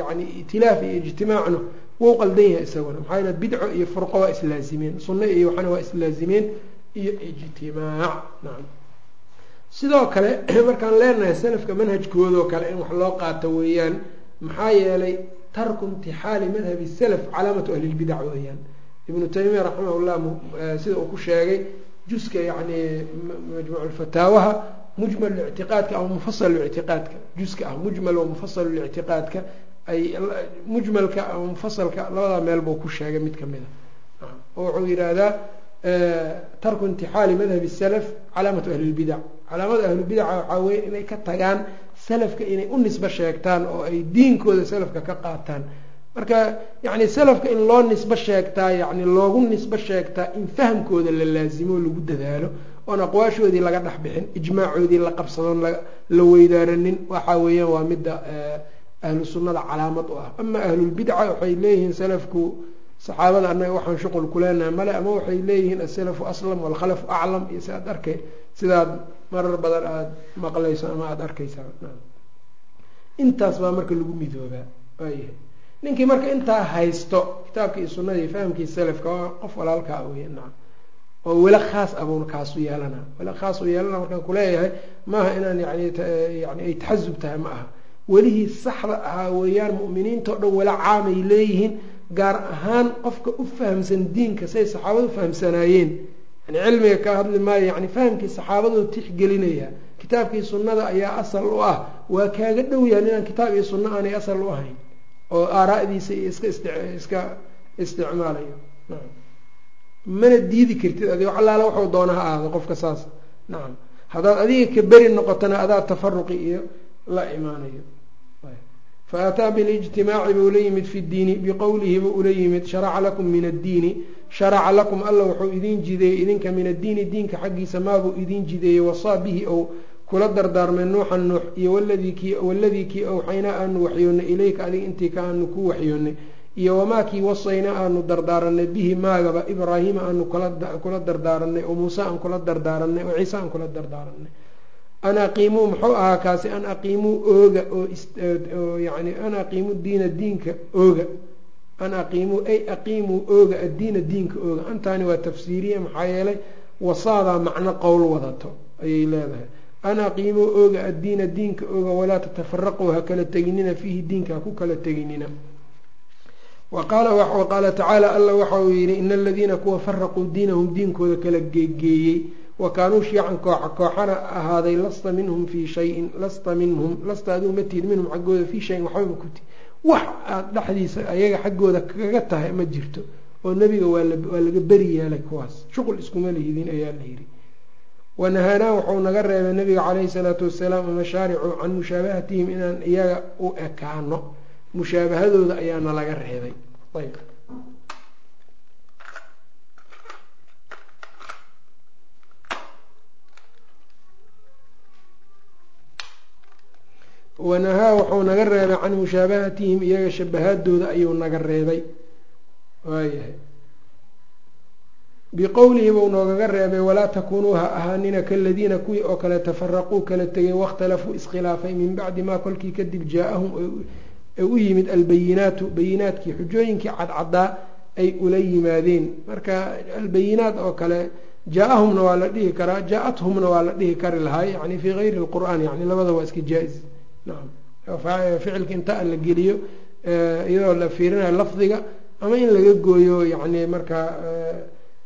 yani itilaaf iyo ijtimaacna wou qaldan yahay isaguna. Maxaa yele bidco iyo furqo waa islaazimeen. Sunno iyo waxana waa islaazimeen iyo ijtimaac. Nacam sidoo kale markaan leenahay salafka manhajkoodoo kale in wax loo qaato weeyaan maxaa yeelay tarku imtixaali madhabi salaf calaamatu ahlilbidac weeyaan. Ibnu taymiya raximahullah sida uu ku sheegay juska yani majmuuculfataawaha mujmal ictiqaadka ama mufasal ictiqaadka juska ah mujmal wa mufasal ictiqaadka ay mujmalka ama mufasalka labadaa meel buu ku sheegay mid ka mid a oo wuxuu yidhaahdaa tarku imtixaali madhabi salaf calaamatu ahlilbidac calaamada ahlubidaca waxaa weye inay ka tagaan salafka inay u nisbo sheegtaan oo ay diinkooda salafka ka qaataan. Marka yani salafka in loo nisbo sheegtaa yani loogu nisbo sheegtaa in fahamkooda la laazimo lagu dadaalo oon aqwaashoodii laga dhex bixin ijmaacoodii la qabsadoon la weydaaranin waxa weeyaan waa midda ahlu sunnada calaamad u ah. Ama ahlulbidca waxay leeyihiin salafku saxaabada annaga waxaan shuqul kuleenahay male ama waxay leeyihiin asalafu aslam walkhalafu aclam iyo si aad arkay sidaad marar badan aada maqlayso ama aada arkaysaa intaas baa marka lagu midoobaa waayahay ninkii marka intaa haysto kitaabka iyo sunnada iyo fahamkii salafka waa qof walaalkaa weya nacam oo welo khaas abuuna kaasu yeelana. Welo khaas u yeelana markaan kuleeyahay maaha inaan yani yani ay taxasub tahay ma aha welihii saxda ahaa weeyaan mu'miniintao dhan welo caamay leeyihiin gaar ahaan qofka u fahamsan diinka say saxaabadu fahamsanaayeen. Yani cilmiga ka hadli maayo yani fahamkii saxaabadoo tixgelinaya kitaabkii sunnada ayaa asal u ah. Waa kaaga dhow yahan inaan kitaab iyo sunno aanay asal u ahayn oo aaraa'diisa iyo iska iska isticmaalayo. Mana diidi kartid adi wax allaala waxuu doona ha ahaado qofka saas. Nacam haddaad adiga ka beri noqotona adaa tafaruqi iyo la imaanayo. Fa ataa bilijtimaaci buu la yimid fi ddiini biqowlihi buu ula yimid sharaca lakum min addiini sharaca lakum alla wuxuu idiin jideeyey idinka min addiini diinka xaggiisa maabuu idiin jideeyey wasaa bihi ou kula dardaarmay nuuxan nuux iyo waladii kii awxaynaa aanu waxyoonnay ilayka adiga intii ka aanu ku waxyoonnay iyo wamaa kii wasaynaa aanu dardaaranay bihi maagaba ibraahiima aanu kula dardaaranay oo muuse aan kula dardaaranay oo ciise aan kula dardaaranay an aqiimuu muxuu ahaa kaasi an aqiimuu ooga oo yani an aqiimuu diina diinka ooga an aqiimuu ay aqiimuu ooga addiina diinka ooga antaani waa tafsiiriye maxaa yeelay wasaadaa macno qowl wadato ayay leedahay an aqiimuu ooga addiina diinka ooga walaa tatafaraquu ha kala teginina fiihi diinka ha ku kala teginina waqaala tacaala alla waxa uu yidhi ina aladiina kuwa faraquu diinahum diinkooda kala geegeeyey wa kaanuu shiican kooxa kooxana ahaaday lasta minhum fii shayin lasta minhum lasta aduu ma tihid minhum xaggooda fii shayin waxba ma kuti wax aada dhexdiisa ayaga xaggooda kaga tahay ma jirto oo nebiga waa laga beri yeelay kuwaas. Shuqul iskuma lihidin ayaa la yidhi. Wanahaanaa wuxuu naga reebay nabiga caleyhi salaatu wasalaam amashaaricu can mushaabahatihim inaan iyaga u ekaano. Mushaabahadooda ayaana laga reebay. Ayb wanahaa wuxuu naga reebay can mushaabahatihim iyaga shabahaadooda ayuu naga reebay waayahay biqowlihi buu noogaga reebay walaa takuunuu ha ahaanina kaladiina kuwii oo kale tafaraquu kala tegay wakhtalafuu iskhilaafay min bacdi maa kolkii kadib jaa-ahum ee u yimid albayinaatu bayinaadkii xujooyinkii cadcadaa ay ula yimaadeen marka albayinaat oo kale jaa-ahumna waa la dhihi karaa jaa-athumna waa la dhihi kari lahaa yani fii gayri lqur'aan yani labada waa iska jaa-is ficilka inta la geliyo iyadoo la fiirinayo lafdiga ama in laga gooyo yani markaa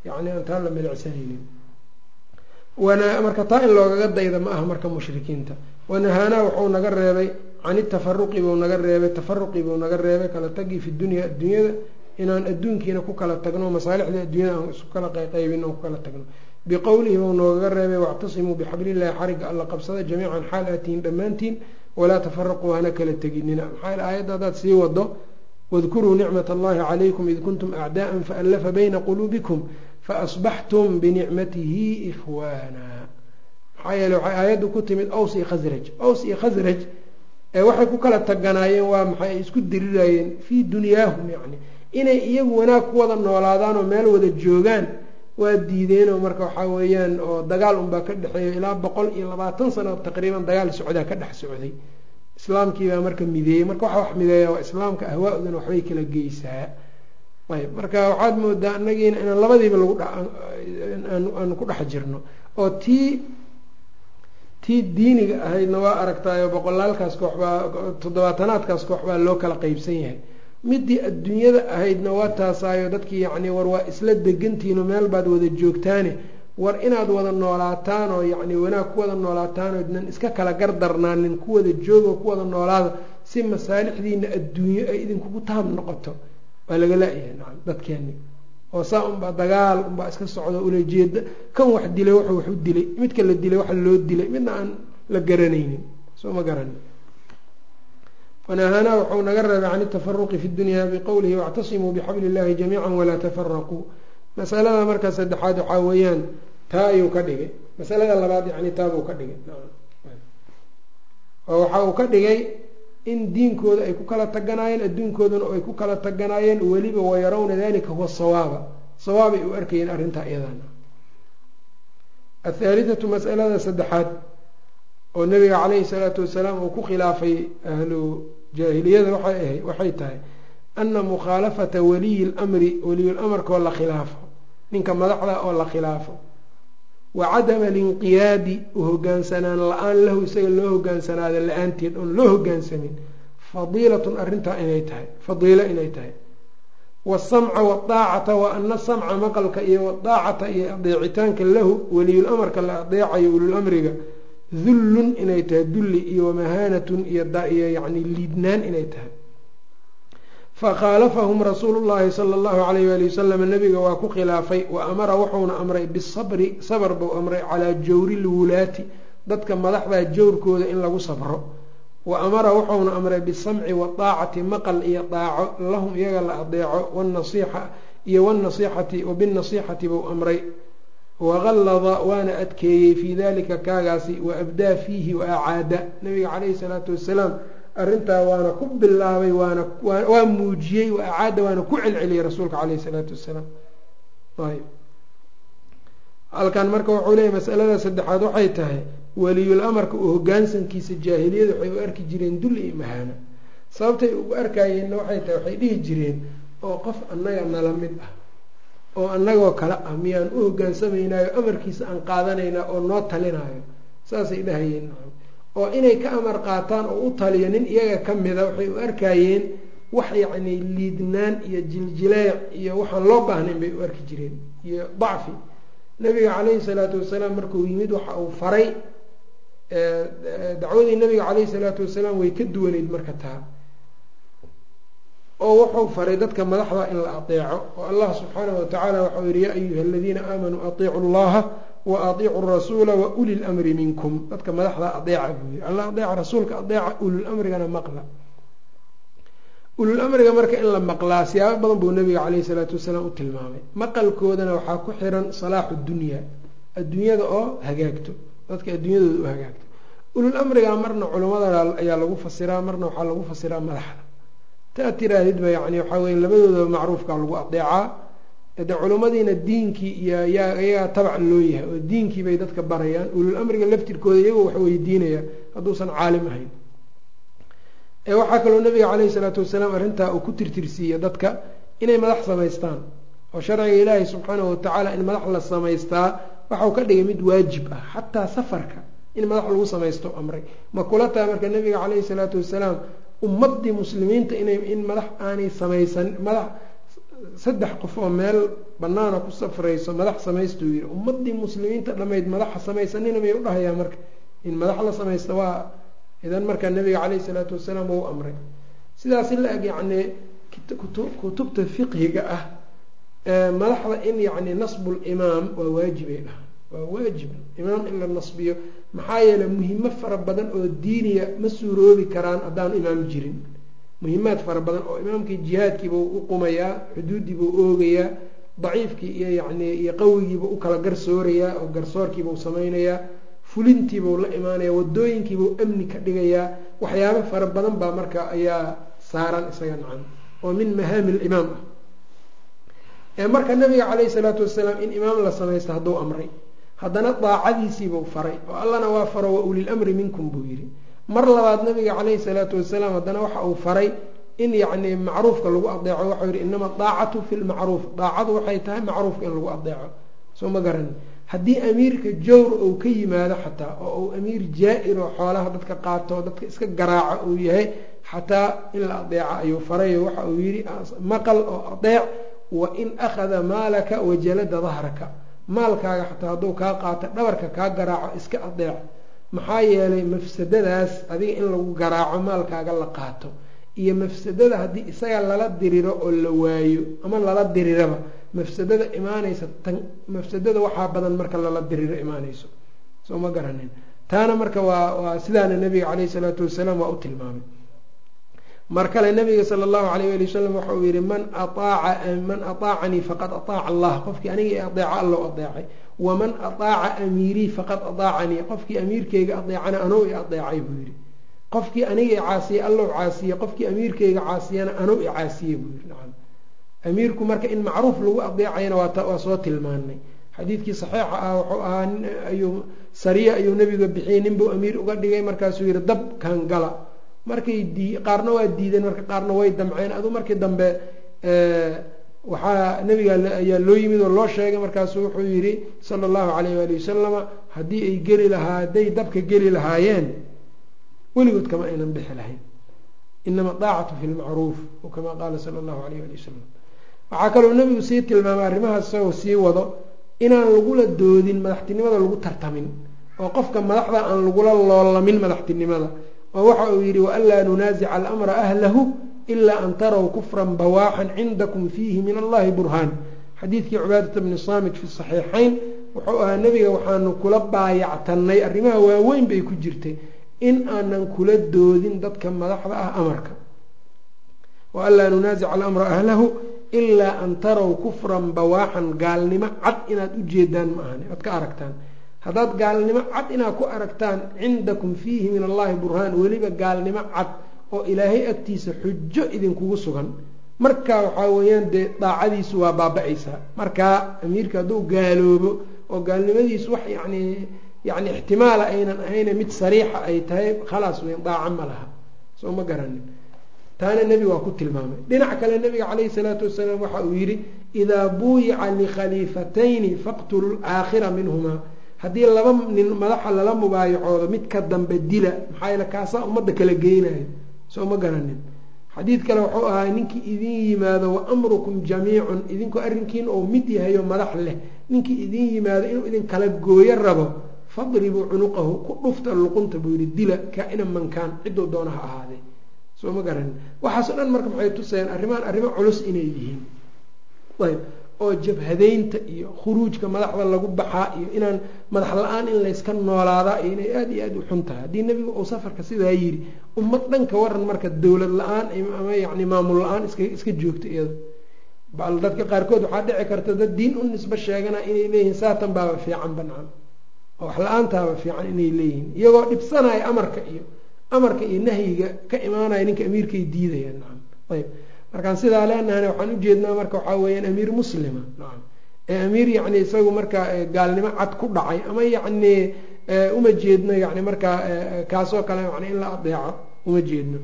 yani aan taa la milicsanaynin marka taa in loogaga dayda ma aha marka mushrikiinta wanahaanaa wuxuu naga reebay can itafaruqi buu naga reebay tafaruqi buu naga reebay kala tagii fi dunya adduunyada inaan adduunkiina ku kala tagno masaalixda adduunyada aan isku kala qaybin aan ku kala tagno biqowlihi buu noogaga reebay wactasimuu bixablillahi xariga alla qabsada jamiican xaal aatihin dhammaantiin walaa tafaraquu hana kala teginina. Maxaa yl aayadda haddaad sii wado wadkuruu nicmat allahi calaykum id kuntum acdaa'an faallafa bayna quluubikum faasbaxtum binicmatihi ikhwaana. Maxaa yeele waxay aayaddu ku timid aws iyo khasraj aws iyo khasraj ee waxay ku kala taganaayeen waa maxay ay isku dirirayeen fii dunyaahum yacni inay iyagu wanaag ku wada noolaadaan oo meel wada joogaan waa diideenoo marka waxaa weeyaan oo dagaal unbaa ka dhexeeya ilaa boqol iyo labaatan sano taqriiban dagaal socdaa ka dhex socday. Islaamkiibaa marka mideeyey. Marka waxa wax mideeya waa islaamka ahwaa-duna waxbay kala geysaa. Ayb marka waxaad moodaa anagiina inaan labadiiba lagu aanu ku dhex jirno. Oo tii tii diiniga ahaydna waa aragtaayo boqolaalkaas kooxbaa toddobaatanaadkaas koox baa loo kala qeybsan yahay midii adduunyada ahaydna waa taasaayo dadkii yacni war waa isla degantiino meel baad wada joogtaane war inaad wada noolaataan oo yacni wanaag ku wada noolaataan oo idnan iska kala gardarnaanin ku wada joogo ku wada noolaada si masaalixdiina adduunyo ay idinkugu taab noqoto waa laga la-yahay nacam dadkeeni. Oo saa unbaa dagaal unbaa iska socdo ulajeeda kan wax dilay wuxuu wax u dilay. Midka la dilay waxa loo dilay. Midna aan la garanaynin. Soo ma garanin wanahaanaa wuxuu naga reebay can itafaruqi fi dunya biqowlihi wactasimuu bixabli illahi jamiica walaa tafaraquu masalada markaa saddexaad waxaa weeyaan taa ayuu ka dhigay masalada labaad yani taabuu ka dhigay oo waxa uu ka dhigay in diinkooda ay ku kala taganaayeen adduunkoodana ay ku kala taganaayeen weliba wayarawna dalika huwa sawaaba sawaabay u arkayeen arrintaa iyadana athaalithatu masalada saddexaad oo nabiga caleyhi salaatu wasalaam uu ku khilaafay ahlu jaahiliyada waxay tahay ana mukhaalafata waliyi lamri waliyulamarkaoo la khilaafo ninka madaxda oo la khilaafo wa cadama alinqiyaadi u hogaansanaan la'aan lahu isaga loo hogaansanaada la'aanteed oon loo hogaansamin fadiilatun arrintaa inay tahay fadiilo inay tahay. Wasamca wadaacata wa ana samca maqalka iyo wadaacata iyo adeecitaanka lahu waliyulamarka la adeecayo ulul-amriga dullun inay tahay dulli iyo wamahaanatun iyo yani liidnaan inay tahay. Fakhaalafahum rasuulu llahi sala allahu alayh wali wasalam nabiga waa ku khilaafay wa amara wuxuuna amray bisabri sabr buu amray calaa jawri lwulaati dadka madaxdaa jawrkooda in lagu sabro. Wa amara wuxuuna amray bisamci waaacati maqal iyo daaco lahum iyaga la adeeco iyo wanasixati wa buu amray waqallada waana adkeeyey fii dalika kaagaasi wa abdaa fiihi wa acaada nabiga calayhi salaatu wasalaam arrintaa waana ku bilaabay waana waa muujiyey wa acaada waana ku celceliyey rasuulka caleyhi salaatu wasalaam ayb halkan marka wuxuu leeyahy masalada saddexaad waxay tahay weliyul amarka uu hogaansankiisa jaahiliyada waxay u arki jireen dulli iyo mahaano sababtay ugu arkayeenna waxay tahay waxay dhihi jireen oo qof annaga nala mid ah oo annagoo kale ah miyaan u hogaansamaynayo amarkiisa aan qaadanayna oo noo talinayo saasay dhahayeen oo inay ka amar qaataan oo u taliyo nin iyaga ka mida waxay u arkayeen wax yacni liidnaan iyo jiljileec iyo waxaan loo baahnayn bay u arki jireen iyo dacfi. Nabiga caleyhi salaatu wasalaam markuu yimid waxa uu faray dacwadii nabiga caleyhi salaatu wasalaam way ka duwaneyd marka taa oo wuxuu faray dadka madaxda in la adeeco oo allah subxaanahu watacaala waxau yihi yaa ayuha aladiina aamanuu atiicu llaha wa atiicu rasuula wa uli lmri minkum. Dadka madaxda adeeca buu yiri alla adeeca rasuulka adeeca ululmrigana maqla. Ulul-amriga marka in la maqlaa siyaabo badan buu nabiga caleyhi salaatu wasalaam u tilmaamay. Maqalkoodana waxaa ku xiran salaaxu dunya adduunyada oo hagaagto. Dadka adduunyadooda u hagaagto. Ulul marna culimmada ayaa lagu fasiraa marna waxaa lagu fasiraa madaxda taa tiraahidba yani waxaa weye labadoodaba macruufkaa lagu adeecaa. De culimmadiina diinkii iyo yaa iyagaa tabac loo yahay oo diinkii bay dadka barayaan. Ulul amriga laftirkooda iyagoo wax weydiinaya hadduusan caalim ahayn. Waxaa kaloo nabiga caleyhi salaatu wasalaam arrintaa uu ku tirtirsiiya dadka inay madax samaystaan. Oo sharciga ilaahi subxaanahu watacaala in madax la samaystaa waxau ka dhigay mid waajib ah. Xataa safarka in madax lagu samaysto amray ma kula tahay marka nabiga caleyhi salaatu wasalaam ummadii muslimiinta in madax aanay samaysan madax saddex qof oo meel banaana ku safrayso madax samaystuu yiri ummadii muslimiinta dhamayd madaxa samaysanina may udhahayaa marka? In madax la samaysta waa idan markaa nabiga caleyhi salaatu wasalaam uu amray. Sidaas la eg yacni kutubta fiqhiga ah madaxda in yacni nasbulimaam waa waajibay dhaha waa waajib imaam in la nasbiyo maxaa yeeley muhimo fara badan oo diiniya ma suuroobi karaan haddaan imaam jirin. Muhimaad fara badan oo imaamkii jihaadkiibuu u qumayaa xuduuddiibuu oogayaa daciifkii iyo yacni iyo qawigiibuu u kala garsoorayaa oo garsoorkiibuu samaynayaa fulintiibuu la imaanaya wadooyinkiibuu amni ka dhigayaa. Waxyaabo fara badan baa marka ayaa saaran isaga nacan oo min mahaami limaam ah. Marka nabiga caleyhi salaatu wasalaam in imaam la samaysta hadduu amray haddana daacadiisiibuu faray oo allana waa faro wa ulil amri minkum buu yidhi. Mar labaad nabiga caleyhi salaatu wasalaam haddana waxa uu faray in yacni macruufka lagu adeeco waxau yihi inama daacatu fi lmacruuf daacadu waxay tahay macruufka in lagu adeeco soo ma garan haddii amiirka jawr uu ka yimaado xataa oo uu amiir jaa-ir oo xoolaha dadka qaato dadka iska garaaco uu yahay xataa in la adeeco ayuu farayo waxa uu yidhi maqal oo adeec wa in akhada maalaka wajalada dahraka maalkaaga xataa hadduu kaa qaato dhabarka kaa garaaco iska adeec. Maxaa yeelay mafsadadaas adiga in lagu garaaco maalkaaga la qaato. Iyo mafsadada haddii isaga lala diriro oo la waayo ama lala diriraba mafsadada imaanaysa tan mafsadada waxaa badan marka lala diriro imaanayso. Soo ma garanin. Taana marka waa waa sidaana nabiga caleyhi salaatu wasalaam waa u tilmaamay mar kale nabiga sala allahu alayh ali wasalam waxa uu yihi man aaaca man ataacanii faqad ataaca allah. Qofkii aniga i adeeca allow adeecay. Waman ataaca amiirii faqad ataacanii. Qofkii amiirkeyga adeecana anuu i adeecay buu yihi qofkii aniga i caasiyey allow caasiye qofkii amiirkeyga caasiyana anuu i caasiye buu yihi nacam. Amiirku marka in macruuf lagu adeecayana waa soo tilmaanay xadiidkii saxiixa ah wuxuu ahaa ayuu sariya ayuu nabiga bixiyey ninbuu amiir uga dhigay markaasuu yihi dab kan gala markay qaarna waa diideen marka qaarna way damceen. Aduu markii dambe waxaa nabiga ayaa loo yimid oo loo sheegay. Markaasu wuxuu yihi sala allahu calayh waali wasalama haddii ay geli lahaa dabka geli lahaayeen weligood kama aynan bixi lahayn. Inama daacatu fi lmacruuf kama qaala sala allahu alayh ali wasalam waxaa kaloo nebigu sii tilmaamay arrimahaas isagoo sii wado inaan lagula doodin madaxtinimada lagu tartamin oo qofka madaxda aan lagula loolamin madaxtinimada oo waxa uu yidhi waanlaa nunaasica alamra ahlahu ilaa an taraw kufran bawaaxan cindakum fiihi min allahi burhaan. Xadiidkii cubaadata bni saamit fi saxiixayn wuxuu ahaa nebiga waxaanu kula baayactanay arrimaha waaweyn bay ku jirtay in aanan kula doodin dadka madaxda ah amarka. Wa anlaa nunaasica alamra ahlahu ilaa an taraw kufran bawaaxan gaalnimo cad inaad u jeedaan ma ahani oad ka aragtaan haddaad gaalnimo cad inaad ku aragtaan cindakum fiihi min allahi burhaan weliba gaalnimo cad oo ilaahay agtiisa xujo idinkugu sugan. Markaa waxaa weeyaan dee daacadiisu waa baaba-aysaa. Markaa amiirka hadduu gaaloobo oo gaalnimadiisu wax yani yani ixtimaala aynan ahayne mid sariixa ay tahay khalaas weyn daaca ma laha. Soo ma garanin. Taana nebiga waa ku tilmaamay. Dhinac kale nebiga calayhi salaatu wasalaam waxa uu yidhi idaa buuyica likhaliifatayni faqtulu aakhira minhumaa haddii laba nin madaxa lala mubaayacoodo mid ka dambe dila maxaa yeele kaasaa ummadda kala geynayo. Soo ma garanin. Xadiid kale wuxuu ahaa ninkii idin yimaado wa amrukum jamiicun. Idinkoo arrinkiin oo mid yahayo madax leh. Ninkii idin yimaado inuu idin kala gooyo rabo fadribuu cunuqahu ku dhufta luqunta buu yihi dila kaa-ina mankaan cidduu doona ha ahaaday soo ma garanin. Waxaasoo dhan marka maxay tusayaan arrimahan arrimo culus inay yihiin. Ayb oo jabhadeynta iyo khuruujka madaxda lagu baxaa iyo inaan madax la'aan in layska noolaadaa iyo inay aada iyo aada u xun tahay. Haddii nebigu uu safarka sidaa yidhi ummad dhanka waran marka dowlad la'aan ama yani maamul la'aan iska iska joogta iyado bal dadka qaarkood waxaa dhici karta dad diin u nisbo sheegana inay leeyihiin saatan baaba fiican banaan oo wax la'aantaaba fiican inay leeyihiin. Iyagoo dhibsanaya amarka iyo amarka iyo nahyiga ka imaanaya ninka amiirkay diidayaan nacam. Ayb markaan sidaa leenahana waxaan ujeednaa marka waxaa weeyaan amiir muslima. Ee amiir yacni isagu markaa gaalnimo cad ku dhacay ama yacni uma jeedno yani markaa kaasoo kale yani in la adeeco uma jeedno.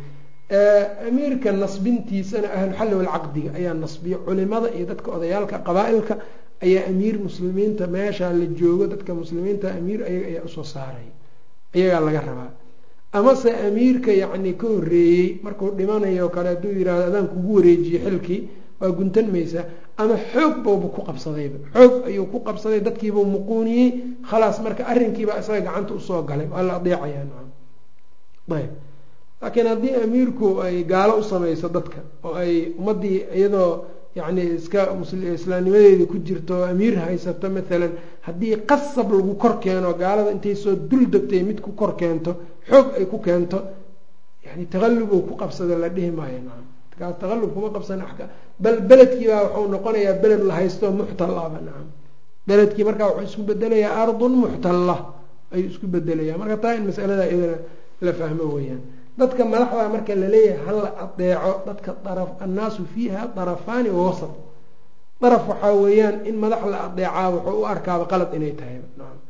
Amiirka nasbintiisana ahluxalli walcaqdiga ayaa nasbiya. Culimada iyo dadka odayaalka qabaa-ilka ayaa amiir muslimiinta meeshaa la joogo dadka muslimiinta amiir ayaga ayaa u soo saaray. Iyagaa laga rabaa amase amiirka yacni ka horeeyey markuu dhimanayo kale hadduu yihahdo adaan kugu wareejiye xilkii waa guntan maysaa ama xoog bauba ku qabsadayba xoog ayuu ku qabsaday dadkiibau muquuniyey khalaas marka arrinkiibaa isaga gacanta u soo galay. Waa la adeecayaa nacam ayb. Laakiin haddii amiirku ay gaalo u samayso dadka oo ay ummaddii iyadoo yacni iska islaamnimadeedii ku jirto oo amiir haysato maalan haddii qasab lagu kor keeno gaalada intay soo dul degtay mid ku kor keento xoog ay ku keento yani taqallub uu ku qabsado la dhihi maayo nacam kaas taqallub kuma qabsan bal beledkiibaa wuxuu noqonayaa beled la haysto muxtallaba nacam beledkii markaa wuxuu isku bedelayaa ardun muxtalla ayuu isku bedelayaa. Marka taa in masalada iyadana la fahmo weeyaan. Dadka madaxda marka la leeyahay hala adeeco dadka daraf annaasu fiiha darafaani wasat. Daraf waxaa weeyaan in madax la adeecaa wuxuu u arkaaba qalad inay tahay nacam oo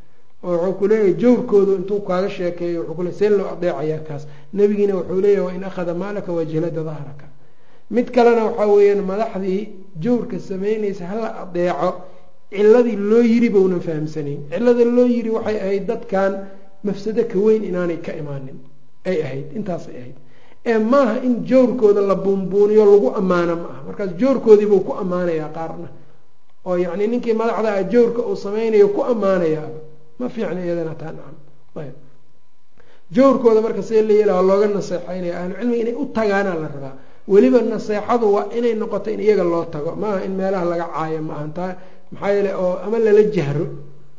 wuxuu ku leeyahay jawrkoodu intuu kaaga sheekeeyo wuxuu kule see loo adeecayaa kaas. Nebigiina wuxuu leeyahay wain akhada maalaka wajalada dahraka mid kalena waxaa weeyaan madaxdii jawrka samaynaysa hala adeeco ciladii loo yiri baunan fahamsanayn. Cilada loo yiri waxay ahayd dadkan mafsado ka weyn inaanay ka imaanin. Ay ahayd intaasay ahayd. Ee maaha in jawrkooda la buunbuuniyo lagu ammaano ma aha. Markaas jawrkoodiibuu ku ammaanayaa qaarna. Oo yacni ninkii madaxda ah jawrka uu sameynayo ku ammaanayaaba ma fiicna iyadana taa nacam. Ayb. Jawrkooda marka see la yeela looga naseexeynaya ahlucilmiga inay u tagaanaa la rabaa. Weliba naseexadu waa inay noqoto in iyaga loo tago. Maaha in meelaha laga caayo ma ahan taa. Maxaa yeele oo ama lala jahro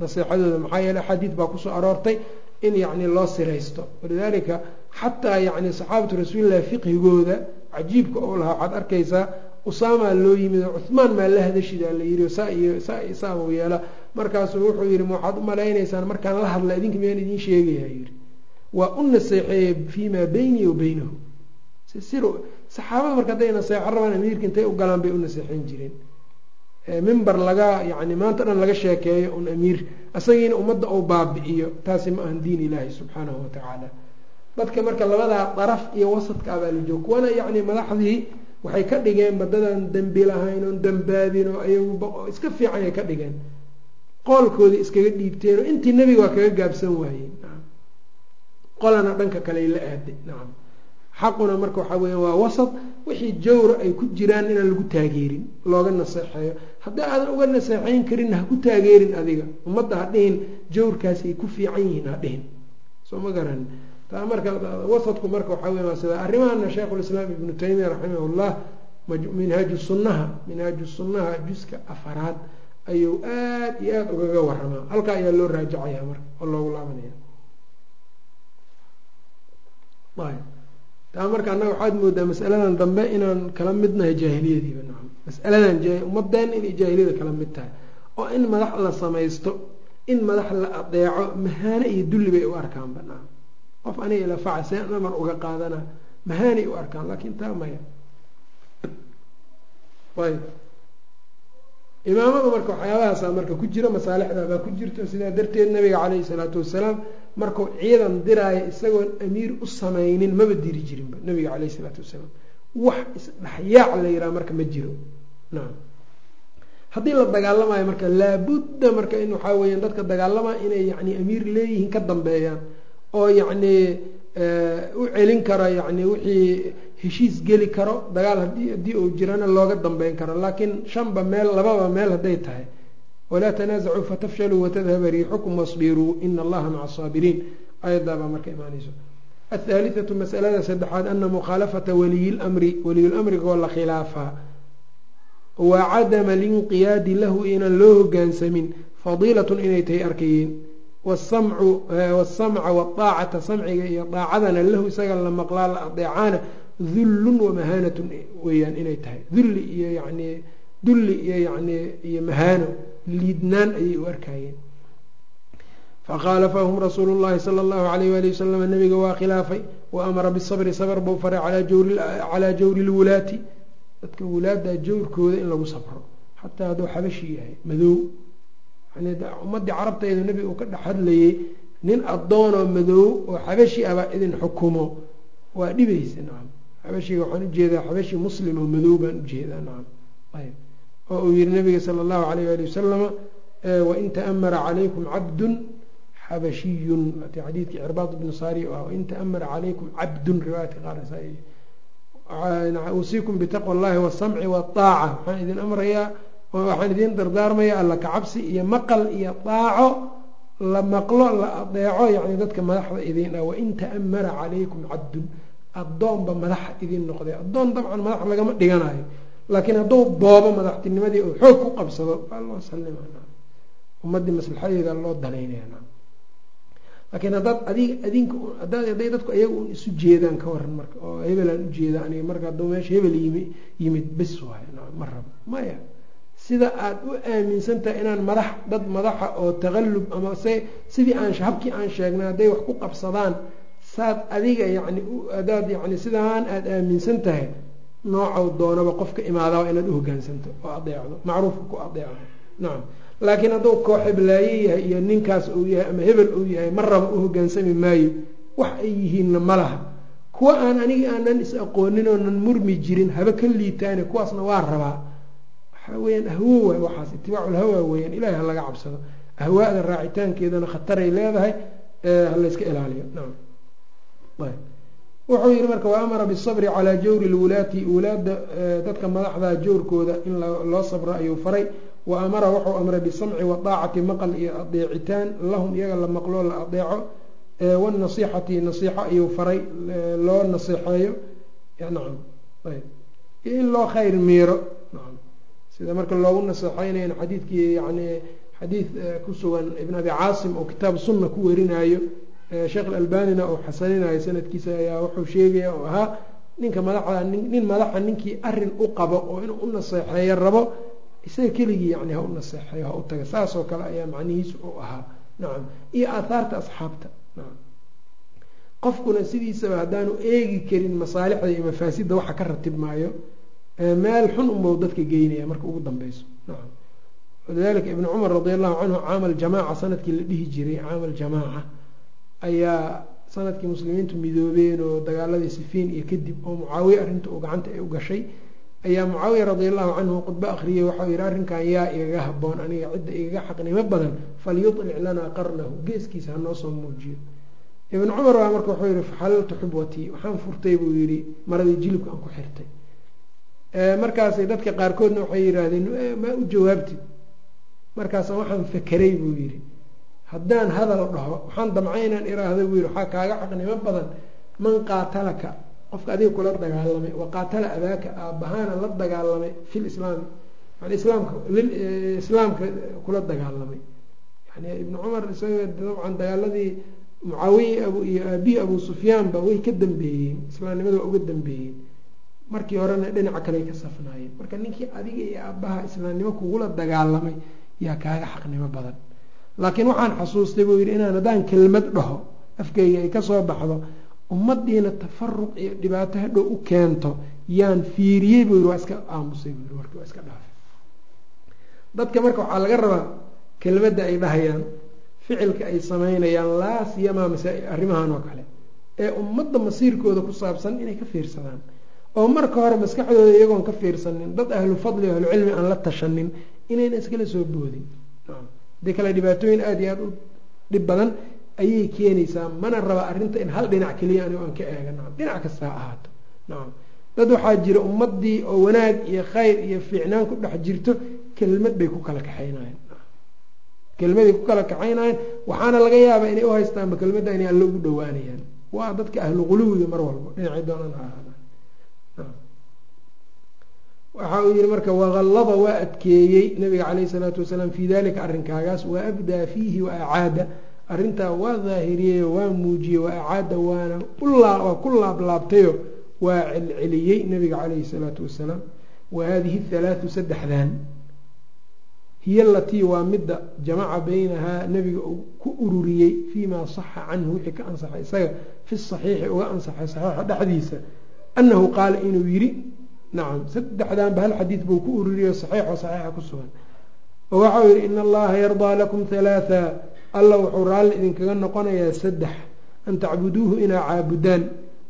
naseexadooda. Maxaa yeele xadiid baa ku soo aroortay in yacni loo siraysto. Walidaalika xataa yacni saxaabatu rasuulillahi fiqhigooda cajiibka oo lahaa waxaad arkaysaa usaamaa loo yimid oo cuhmaan maa la hadashidaa la yiri saa iyo saa iyo saa uu yeela markaasuu wuxuu yihi waxaad u malaynaysaan markaan la hadla idinka miyaan idiin sheegaya yiri waa u naseexeeyey fii maa beynii wa beynahu saxaabada marka hadday naseexo rabaan amiirka intay u galaan bay u naseexeyn jireen. Mimber laga yani maanta dhan laga sheekeeyo un amiir isagiina ummadda uu baabi'iyo taasi ma ahan diin ilaahi subxaanahu watacaala dadka marka labadaa daraf iyo wasadka abaa la joog kuwana yacni madaxdii waxay ka dhigeen badadan dembi lahayn oon dambaabin oo ayaguba iska fiican ay ka dhigeen qoolkoodii iskaga dhiibteen oo intii nebiga waa kaga gaabsan waayeen qolana dhanka kale la aaday nacam xaquna marka waxaa weya waa wasad wixii jawra ay ku jiraan inaan lagu taageerin looga naseexeeyo. Haddii aadan uga naseexeyn karinna ha ku taageerin adiga. Ummadda ha dhihin jawrkaasi ay ku fiican yihiin ha dhihin. Soo ma garan. Taa marka wasadku marka waxaa wey waa sida arrimahana sheikhulislaam ibnu taymiya raximahullah minhaaju sunnaha minhaaju sunnaha juska afaraad ayuu aada iyo aada ugaga waramaa halkaa ayaa loo raajacaya marka oo loogu laabanaya. Taa marka annaga waxaad moodaa masaladan dambe inaan kala midnahay jaahiliyadiiba nacam masaladan ummadeen inay jaahiliyada kala mid tahay. Oo in madax la samaysto in madax la adeeco mahaane iyo dulli bay u arkaanba nacam qof aniga ilafaca see namar uga qaadana mahaanay u arkaan laakiin taa maya. Ayb imaamadu marka waxyaabahaasa marka ku jira masaalixda baa ku jirto sidaa darteed nabiga caleyhi salaatu wasalaam markuu ciidan diraayo isagoon amiir u samaynin maba diri jirinba nabiga caleyhi salaatu wasalaam. Wax isdhexyaac la yiraha marka ma jiro. Nacam haddii la dagaalamayo marka laabudda marka in waxaa weeyaan dadka dagaalamaya inay yani amiir leeyihiin ka dambeeyaan oo yacni u celin karo yani wixii heshiis geli karo dagaal haddii uu jirana looga dambeyn karo. Laakiin shanba meel lababa meel hadday tahay walaa tanaasacuu fatafshaluu watadhaba riixukum wasbiruu ina allaha maca asaabiriin ayadaabaa marka imaanayso. Athaalithatu masalada saddexaad ana mukhaalafata waliyi lmri waliyulamriga oo la khilaafaa wa cadama alinqiyaadi lahu inaan loo hogaansamin fadiilatun inay tahay arkayeen. Wasamca waaacata samciga iyo daacadana lahu isaga la maqlaa la adeecaana dullun wamahaanatun weyaan inay tahay. Dulli iyo yani dulli iyo yani iyo mahaano liidnaan ayay u arkayeen fakhaalafahum rasuulu llahi sala allahu alayh wali wasalam nabiga waa khilaafay wa amara bisabri sabr buu faray calaa jawri lwulaati dadka wulaada jawrkooda in lagu sabro xataa hadduu xabashi yahay madow. Ummadii carabtayda nebiga uu ka dhex hadlayay nin addoonoo madow oo xabashi abaa idin xukumo waa dhibaysa nacam xabashiga waxaan u jeedaa xabashi muslim oo madow baan u jeedaa nacam ayb oo uu yihi nabiga sala allahu alayh ali wasalama wain ta'amara calaykum cabdun xabashiyun xadiidkii cirbaad ibnu saari ah wain ta'amara calaykum cabdun riwaayadka qaar usiikum bitaqwa allahi wasamci waaaca waxaan idin amrayaa waxaan idiin dardaarmaya alla kacabsi iyo maqal iyo daaco la maqlo la adeeco yani dadka madaxda idiin ah. Wain ta'amara calaykum cabdun addoonba madaxa idiin noqday. Addoon dabcan madax lagama dhiganayo laakiin hadduu boobo madaxtinimadii oo xoog ku qabsado waa loo salima ummadii maslaxadeeda loo danaynaya laakiin haddaad adig adinka hadaad hadday dadku ayaga un isu jeedaan ka waran marka oo hebelaan ujeeda aniga marka hadduu meesha hebel yimi yimid bes waayo ma rabo. Maya sida aada u aaminsan tahay inaan madax dad madaxa oo taqallub ama se sidii aan habkii aan sheegnay hadday wax ku qabsadaan saad adiga yani hadaad yani sidaan aada aaminsan tahay noocow doonaba qofka imaadaaba inaad uhogaansanto oo adeecdo macruufka ku adeecdo. Nacam laakiin hadduu koox heblaaye yahay iyo ninkaas uu yahay ama hebel uu yahay ma raba u hogaansami maayo. Wax ay yihiinna ma laha. Kuwa aan aniga aanan is aqoonin oonan murmi jirin haba ka liitaane kuwaasna waa rabaa. Waxaa weyaan ahwo waay waxaas itibaaculhawa weyaan ilahay ha laga cabsado. Ahwaada raacitaankeedana khataray leedahay ha layska ilaaliyo. Nacam wuxuu yihi marka wa amara bisabri calaa jawri lwulaati. Wulaada dadka madaxda jawrkooda in loo sabro ayuu faray. Wa amara wuxuu amray bisamci wadaacati maqal iyo adeecitaan. Lahum iyaga la maqloo la adeeco. Wanasixati nasiixo ayuu faray loo naseexeeyo nacam iyo in loo khayr miiro. Nacam sida marka loogu naseexeynayn xadiidkii yani xadiid ku sugan ibn abi caasim oo kitaab sunna ku warinayo sheekh alalbanina uu xasaninayo sanadkiisa ayaa wuxuu sheegaya oo ahaa ninka madaxda nin madaxa ninkii arrin u qabo oo inuu u naseexeeyo rabo isaga keligii yani ha u naseexeeyo ha u taga. Saas oo kale ayaa macnihiisu u ahaa. Nacam iyo aathaarta asxaabta. Nacam qofkuna sidiisaba haddaanu eegi karin masaalixda iyo mafaasidda waxa ka ratib maayo meel xun unbau dadka geynaya marka ugu dambeyso. Nacam walidalika ibnu cumar radi allahu canhu caamal jamaaca sannadkii la dhihi jiray caamal jamaaca ayaa sannadkii muslimiintu midoobeen oo dagaaladii sifiin iyo kadib oo mucaawiya arrinta uu gacanta ay u gashay ayaa mucaawiya radi allahu canhu khudbo akhriyay waxau yihi arrinkan yaa igaga haboon aniga cidda igaga xaqnimo badan falyulic lanaa qarnahu geeskiisa hanoo soo muujiyo. Ibn cumar baa marka wuxuu yihi faxalaltu xubwatii waxaan furtay buu yihi maradii jilibka aan ku xirtay. Markaasay dadka qaarkoodna waxay yidhaahdeen maa u jawaabtid? Markaasa waxaan fakeray buu yihi haddaan hadal dhaho waxaan damca inaan iraahdo yidhi waxaa kaaga xaqnimo badan man qaatalaka qofka adiga kula dagaalamay wa qaatala abaaka aabbahaana la dagaalamay fil islaami yani islaamka islaamka kula dagaalamay. Yani ibnu cumar isaga dabcan dagaaladii mucaawiya abu iyo aabihi abu sufyaanba way ka dambeeyeen islaamnimada waa uga dambeeyeen. Markii horena dhinaca kale ka safnaayeen. Marka ninkii adiga iyo aabbaha islaamnimo kugula dagaalamay yaa kaaga xaqnimo badan laakiin waxaan xasuustay buu yidhi inaan haddaan kelmad dhaho afkeyga ay ka soo baxdo ummadiina tafaruq iyo dhibaato hadhow u keento yaan fiiriyey buu yidhi waa iska aamusay buu yidhi warki waa iska dhaafay. Dadka marka waxaa laga rabaa kelmadda ay dhahayaan ficilka ay sameynayaan laa siyamaa mase arrimahan oo kale ee ummadda masiirkooda ku saabsan inay ka fiirsadaan. Oo marka hore maskaxdooda iyagoon ka fiirsanin dad ahlu fadli ahlu cilmi aan la tashanin inayna iskala soo boodin haddii kale dhibaatooyin aada iyo aada u dhib badan ayay keenaysaa mana raba arrinta in hal dhinac keliya anigo aan ka eega nacam dhinac kastaa ahaato. Nacam dad waxaa jira ummadii oo wanaag iyo khayr iyo fiicnaan ku dhex jirto kelmad bay ku kala kaxaynayan kelmaday ku kala kaxaynayan waxaana laga yaabaa inay uhaystaanba kelmadda inay alla ugu dhawaanayaan waa dadka ahlu quluwiga mar walba dhinacay doonaan ahaada waxa uu yihi marka waqallada waa adkeeyey nabiga caleyhi salaatu wasalaam fii dalika arrinkaagaas wa abdaa fiihi wa acaada. Arrintaa waa daahiriyeyo waa muujiyey wa acaada waana waa ku laablaabtayo waa celceliyey nabiga caleyhi salaatu wasalaam. Wa hadihi halaatu saddexdan. Hiya alatii waa midda jamaca baynahaa nabiga uu ku ururiyey fiimaa saxa canhu wixii ka ansaxay isaga fi saxiixi uga ansaxay saxiixa dhexdiisa annahu qaala inuu yidhi nacam saddexdanba hal xadiid buu ku ururiyo saxiixo saxiixa ku sugan. Oo waxau yihi in allaha yardaa lakum halaatha alla wuxuu raalli idinkaga noqonayaa saddex. An tacbuduuhu inaa caabudaan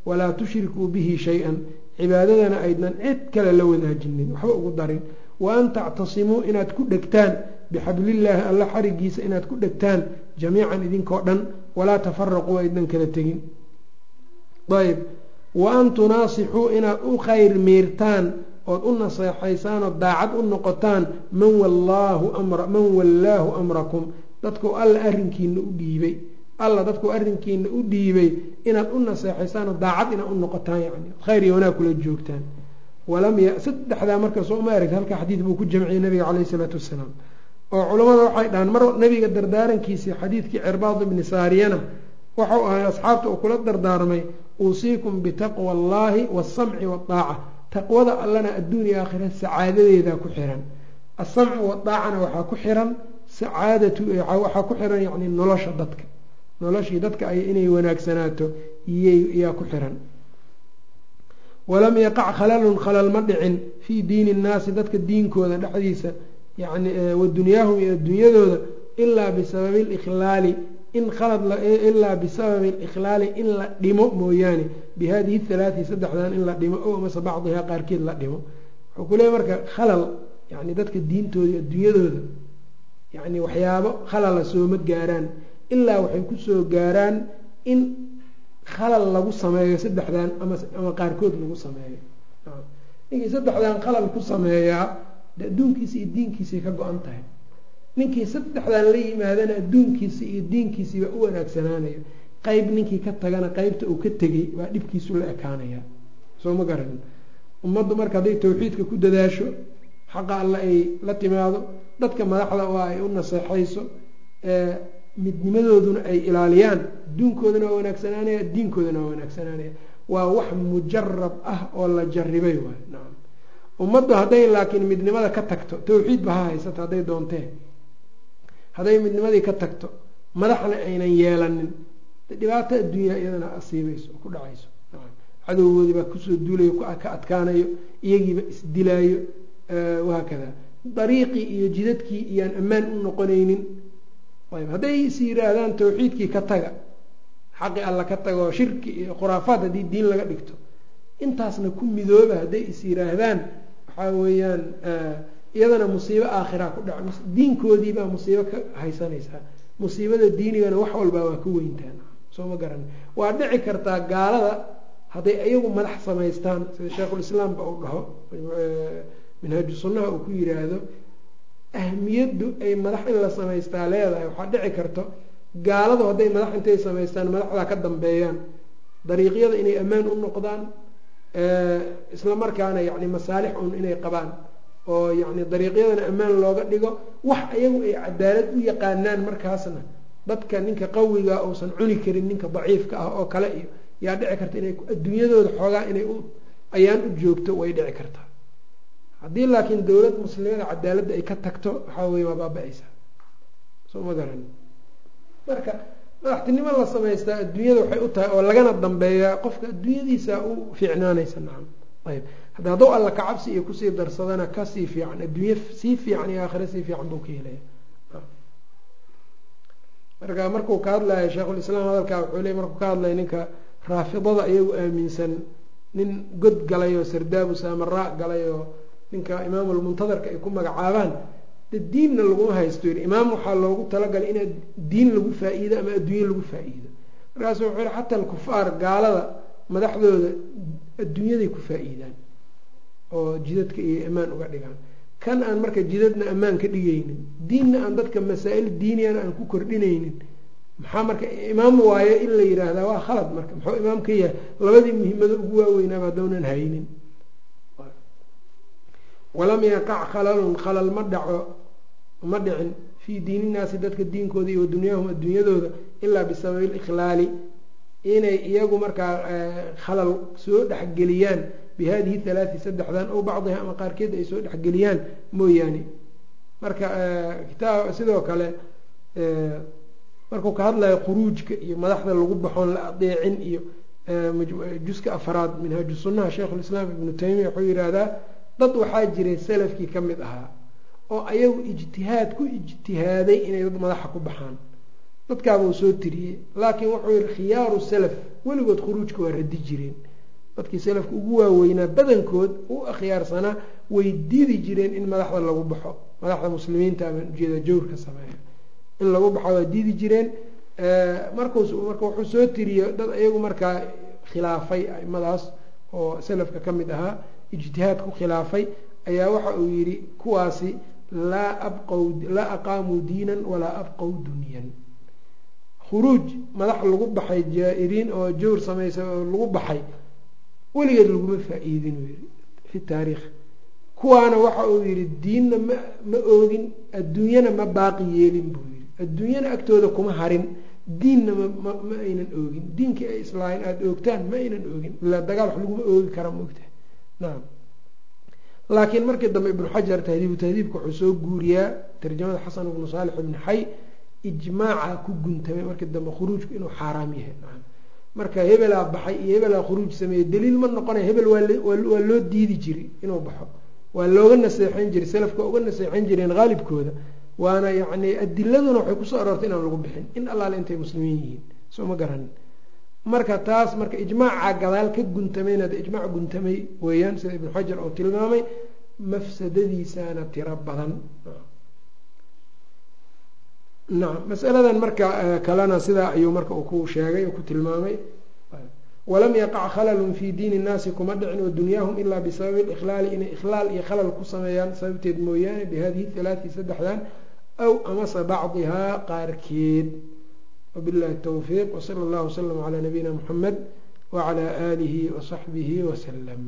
walaa tushrikuu bihi shay-an. Cibaadadana aydnan cid kale la wadaajinin waxba ugu darin. Wa an tactasimuu inaad ku dhegtaan bixablillaahi alla xarigiisa inaad ku dhegtaan jamiican idinkoo dhan walaa tafaraquu aydnan kala tegin. Ayb wa an tunaasixuu inaad u khayr miirtaan ood u naseexaysaan ood daacad u noqotaan man man wallaahu amrakum dadku alla arrinkiina u dhiibay. Alla dadku arrinkiina u dhiibay inaad u naseexaysaan oo daacad inaad u noqotaan yani khayr iyo wanaag kula joogtaan. Walam y saddexdaa marka soo ma aragta halka xadiid buu ku jamciyey nabiga caleyhi isalaatu wasalaam oo culammada waxay dhahaan mar nabiga dardaarankiisii xadiidkii cirbaad ibni saariyana waxau ahay asxaabta uu kula dardaarmay uusiikum bitaqwa allaahi waasamci waadaaca taqwada allana adduun iyo aakhira sacaadadeedaa ku xiran. Asamcu wadaacana waxaa ku xiran sacaadatu waxaa ku xiran yani nolosha dadka. Noloshii dadka ay inay wanaagsanaato yaa ku xiran. Walam yaqac khalalun khalal ma dhicin fii diini innaasi dadka diinkooda dhexdiisa yani wa dunyaahum iyo adduunyadooda ilaa bisababi likhlaali in khalad ilaa bisababi likhlaali in la dhimo mooyaane. Bi hadihi halaati saddexdan in la dhimo o amase bacdihaa qaarkeed la dhimo. Wuxuu ku marka khalal yani dadka diintooda adduunyadooda yani waxyaabo khalala sooma gaaraan. Ilaa waxay ku soo gaaraan in khalal lagu sameeyo saddexdan ama qaarkood lagu sameeyo. Ninkii saddexdan khalal ku sameeyaa adduunkiisa iyo diinkiisay ka go-an tahay ninkii saddexdan la yimaadana adduunkiisa iyo diinkiisiiba u wanaagsanaanayo qeyb ninkii ka tagana qeybta uu ka tegay waa dhibkiisu la ekaanaya soo ma garanin ummaddu marka hadday tawxiidka ku dadaasho xaqa alle ay la timaado dadka madaxda waa ay u naseexayso midnimadooduna ay ilaaliyaan adduunkoodana waa wanaagsanaanaya diinkoodana waa wanaagsanaanaya waa wax mujarab ah oo la jaribay waay. Nacam ummaddu hadday laakiin midnimada ka tagto tawxiidba ha haysato hadday doontee hadday midnimadii ka tagto madaxna aynan yeelanin. Dhibaato adduunyaa iyadana asiibayso oo ku dhacayso. Cadowgoodii baa ku soo duulayo ka adkaanayo iyagiiba isdilaayo wahaakada dariiqii iyo jidadkii iyaan ammaan u noqonaynin. Ayb hadday is yiraahdaan tawxiidkii ka taga xaqi alla ka tago shirki iyo khuraafaad haddii diin laga dhigto intaasna ku midooba hadday is yiraahdaan waxaa weeyaan iyadana musiibo aakhira ku dhac diinkoodiibaa musiibo ka haysanaysaa. Musiibada diinigana wax walbaa waa ka weyntaan soo ma garan. Waa dhici kartaa gaalada hadday iyagu madax samaystaan sida sheikhulislaamba uu dhaho minhaaju sunnaha uu ku yiraahdo ahmiyaddu ay madax in la samaystaa leedahay. Waxaa dhici karto gaaladu hadday madax intay samaystaan madaxdaa ka dambeeyaan. Dariiqyada inay ammaan u noqdaan isla yacni masaalix un inay qabaan oo yacni dariiqyadana ammaan looga dhigo wax ayagu ay cadaalad u yaqaanaan markaasna dadka ninka qawiga uusan cuni karin ninka daciifka ah oo kale iyo yaa dhici karta inay adduunyadooda xoogaa inay u ayaan u joogto way dhici kartaa haddii laakiin dowlad muslimada cadaaladda ay ka tagto waxaa weye waa baaba-aysaa soo ma garan. Marka madaxtinimo la samaystaa adduunyada waxay u tahay oo lagana dambeeyaa qofka adduunyadiisa u fiicnaanaysa nacam ayb hadda hadduu alla kacabsi iyo ku sii darsadana ka sii fiican adduunye sii fiican iyo aakhire sii fiican buu ka helaya. Marka markuu ka hadlayo sheikhulislaam hadalkaa wuxuu ley markuu ka hadlaya ninka raafidada iyagu aaminsan nin god galay oo sardaabu saamaraa galay oo ninka imaamulmuntadarka ay ku magacaabaan de diinna laguma haysto. Yidhi imaam waxaa loogu talagalay in diin lagu faa-iido ama adduunye lagu faa-iido. Markaasu wuxuu yihi xataa alkufaar gaalada madaxdooda adduunyaday ku faa-iidaan oo jidadka iyo ammaan uga dhigaan. Kan aan marka jidadna ammaan ka dhigaynin diinna aan dadka masaa-il diiniyana aan ku kordhinaynin maxaa marka imaam waayo in la yidhaahdaa waa khalad marka. Muxuu imaam ka yahay? Labadii muhiimado ugu waaweynaaba haddownan haynin. Walam yaqac khalalun khalal ma dhaco ma dhicin fii diininaasi dadka diinkooda iyo wadunyaahum adduunyadooda ilaa bisababi likhlaali inay iyagu markaa khalal soo dhexgeliyaan bi hadihi halaati saddexdan ow bacdiha ama qaarkeed ay soo dhexgeliyaan mooyaane marka kitaab sidoo kale markuu ka hadlayo khuruujka iyo madaxda lagu baxoon la adeecin iyo juska afraad minhaaju sunnaha sheikhulislaam ibnu taymiya wuxuu yihahdaa dad waxaa jiray salafkii ka mid ahaa oo ayagu ijtihaad ku ijtihaaday inay dad madaxa ku baxaan dadkaabuu soo tiriyey laakiin wuxuu yihi khiyaaru salaf weligood khuruujka waa radi jireen dadkii salafka ugu waaweynaa badankood u akhyaarsanaa way diidi jireen in madaxda lagu baxo. Madaxda muslimiinta ama ujeeda jawrka sameeya. In lagu baxo waa diidi jireen. Markus marka wuxuu soo tiriye dad iyagu markaa khilaafay aimadaas oo salafka ka mid ahaa ijtihaad ku khilaafay ayaa waxa uu yidhi kuwaasi laa abqow laa aqaamuu diinan walaa abqow dunyan. Khuruuj madax lagu baxay jaa-iriin oo jawr samaysa oo lagu baxay weligeed laguma faa-iidin uu yihi fi taariikh. Kuwaana waxa uu yihi diinna ma ma oogin adduunyana ma baaqi yeelin buu yihi adduunyana agtooda kuma harin diinna ma ma aynan oogin. Diinkii ay islaahin aada oogtaan ma aynan oogin. Ilaa dagaal wax laguma oogi kara maogtahay nacam laakiin markii dambe ibnu xajar tahdiibu tahdiibka wuxuu soo guuriyaa tarjamada xasan ibnu saalix ibni xay ijmaaca ku guntamay markii dambe khuruujku inuu xaaraam yahay marka hebelaa baxay iyo hebelaa khuruuj sameeyey daliil ma noqonaya hebel waa loo diidi jiray inuu baxo. Waa looga naseexeyn jiray salafka uga naseexeyn jireen haalibkooda waana yacni adiladuna waxay ku soo aroortay inaan lagu bixin. In allaale intay muslimiin yihiin. Soo ma garanin. Marka taas marka ijmaaca gadaal ka guntamayna de ijmaac guntamay weeyaan sida ibnu xajar oo tilmaamay mafsadadiisana tiro badan nacam masaladan marka kalena sidaa ayuu marka uu ku sheegay oo ku tilmaamay. Walam yaqac khalalun fii diini nnaasi kuma dhicin wa dunyaahum ilaa bisababi likhlaali inay ikhlaal iyo khalal ku sameeyaan. Sababteed mooyaane bihadihi halaati saddexdan aw amase bacdihaa qaarkeed. Wabillahi towfiiq wsala allahu wasalam calaa nabiyina muxamed wacalaa aalihi wasaxbihi wasalam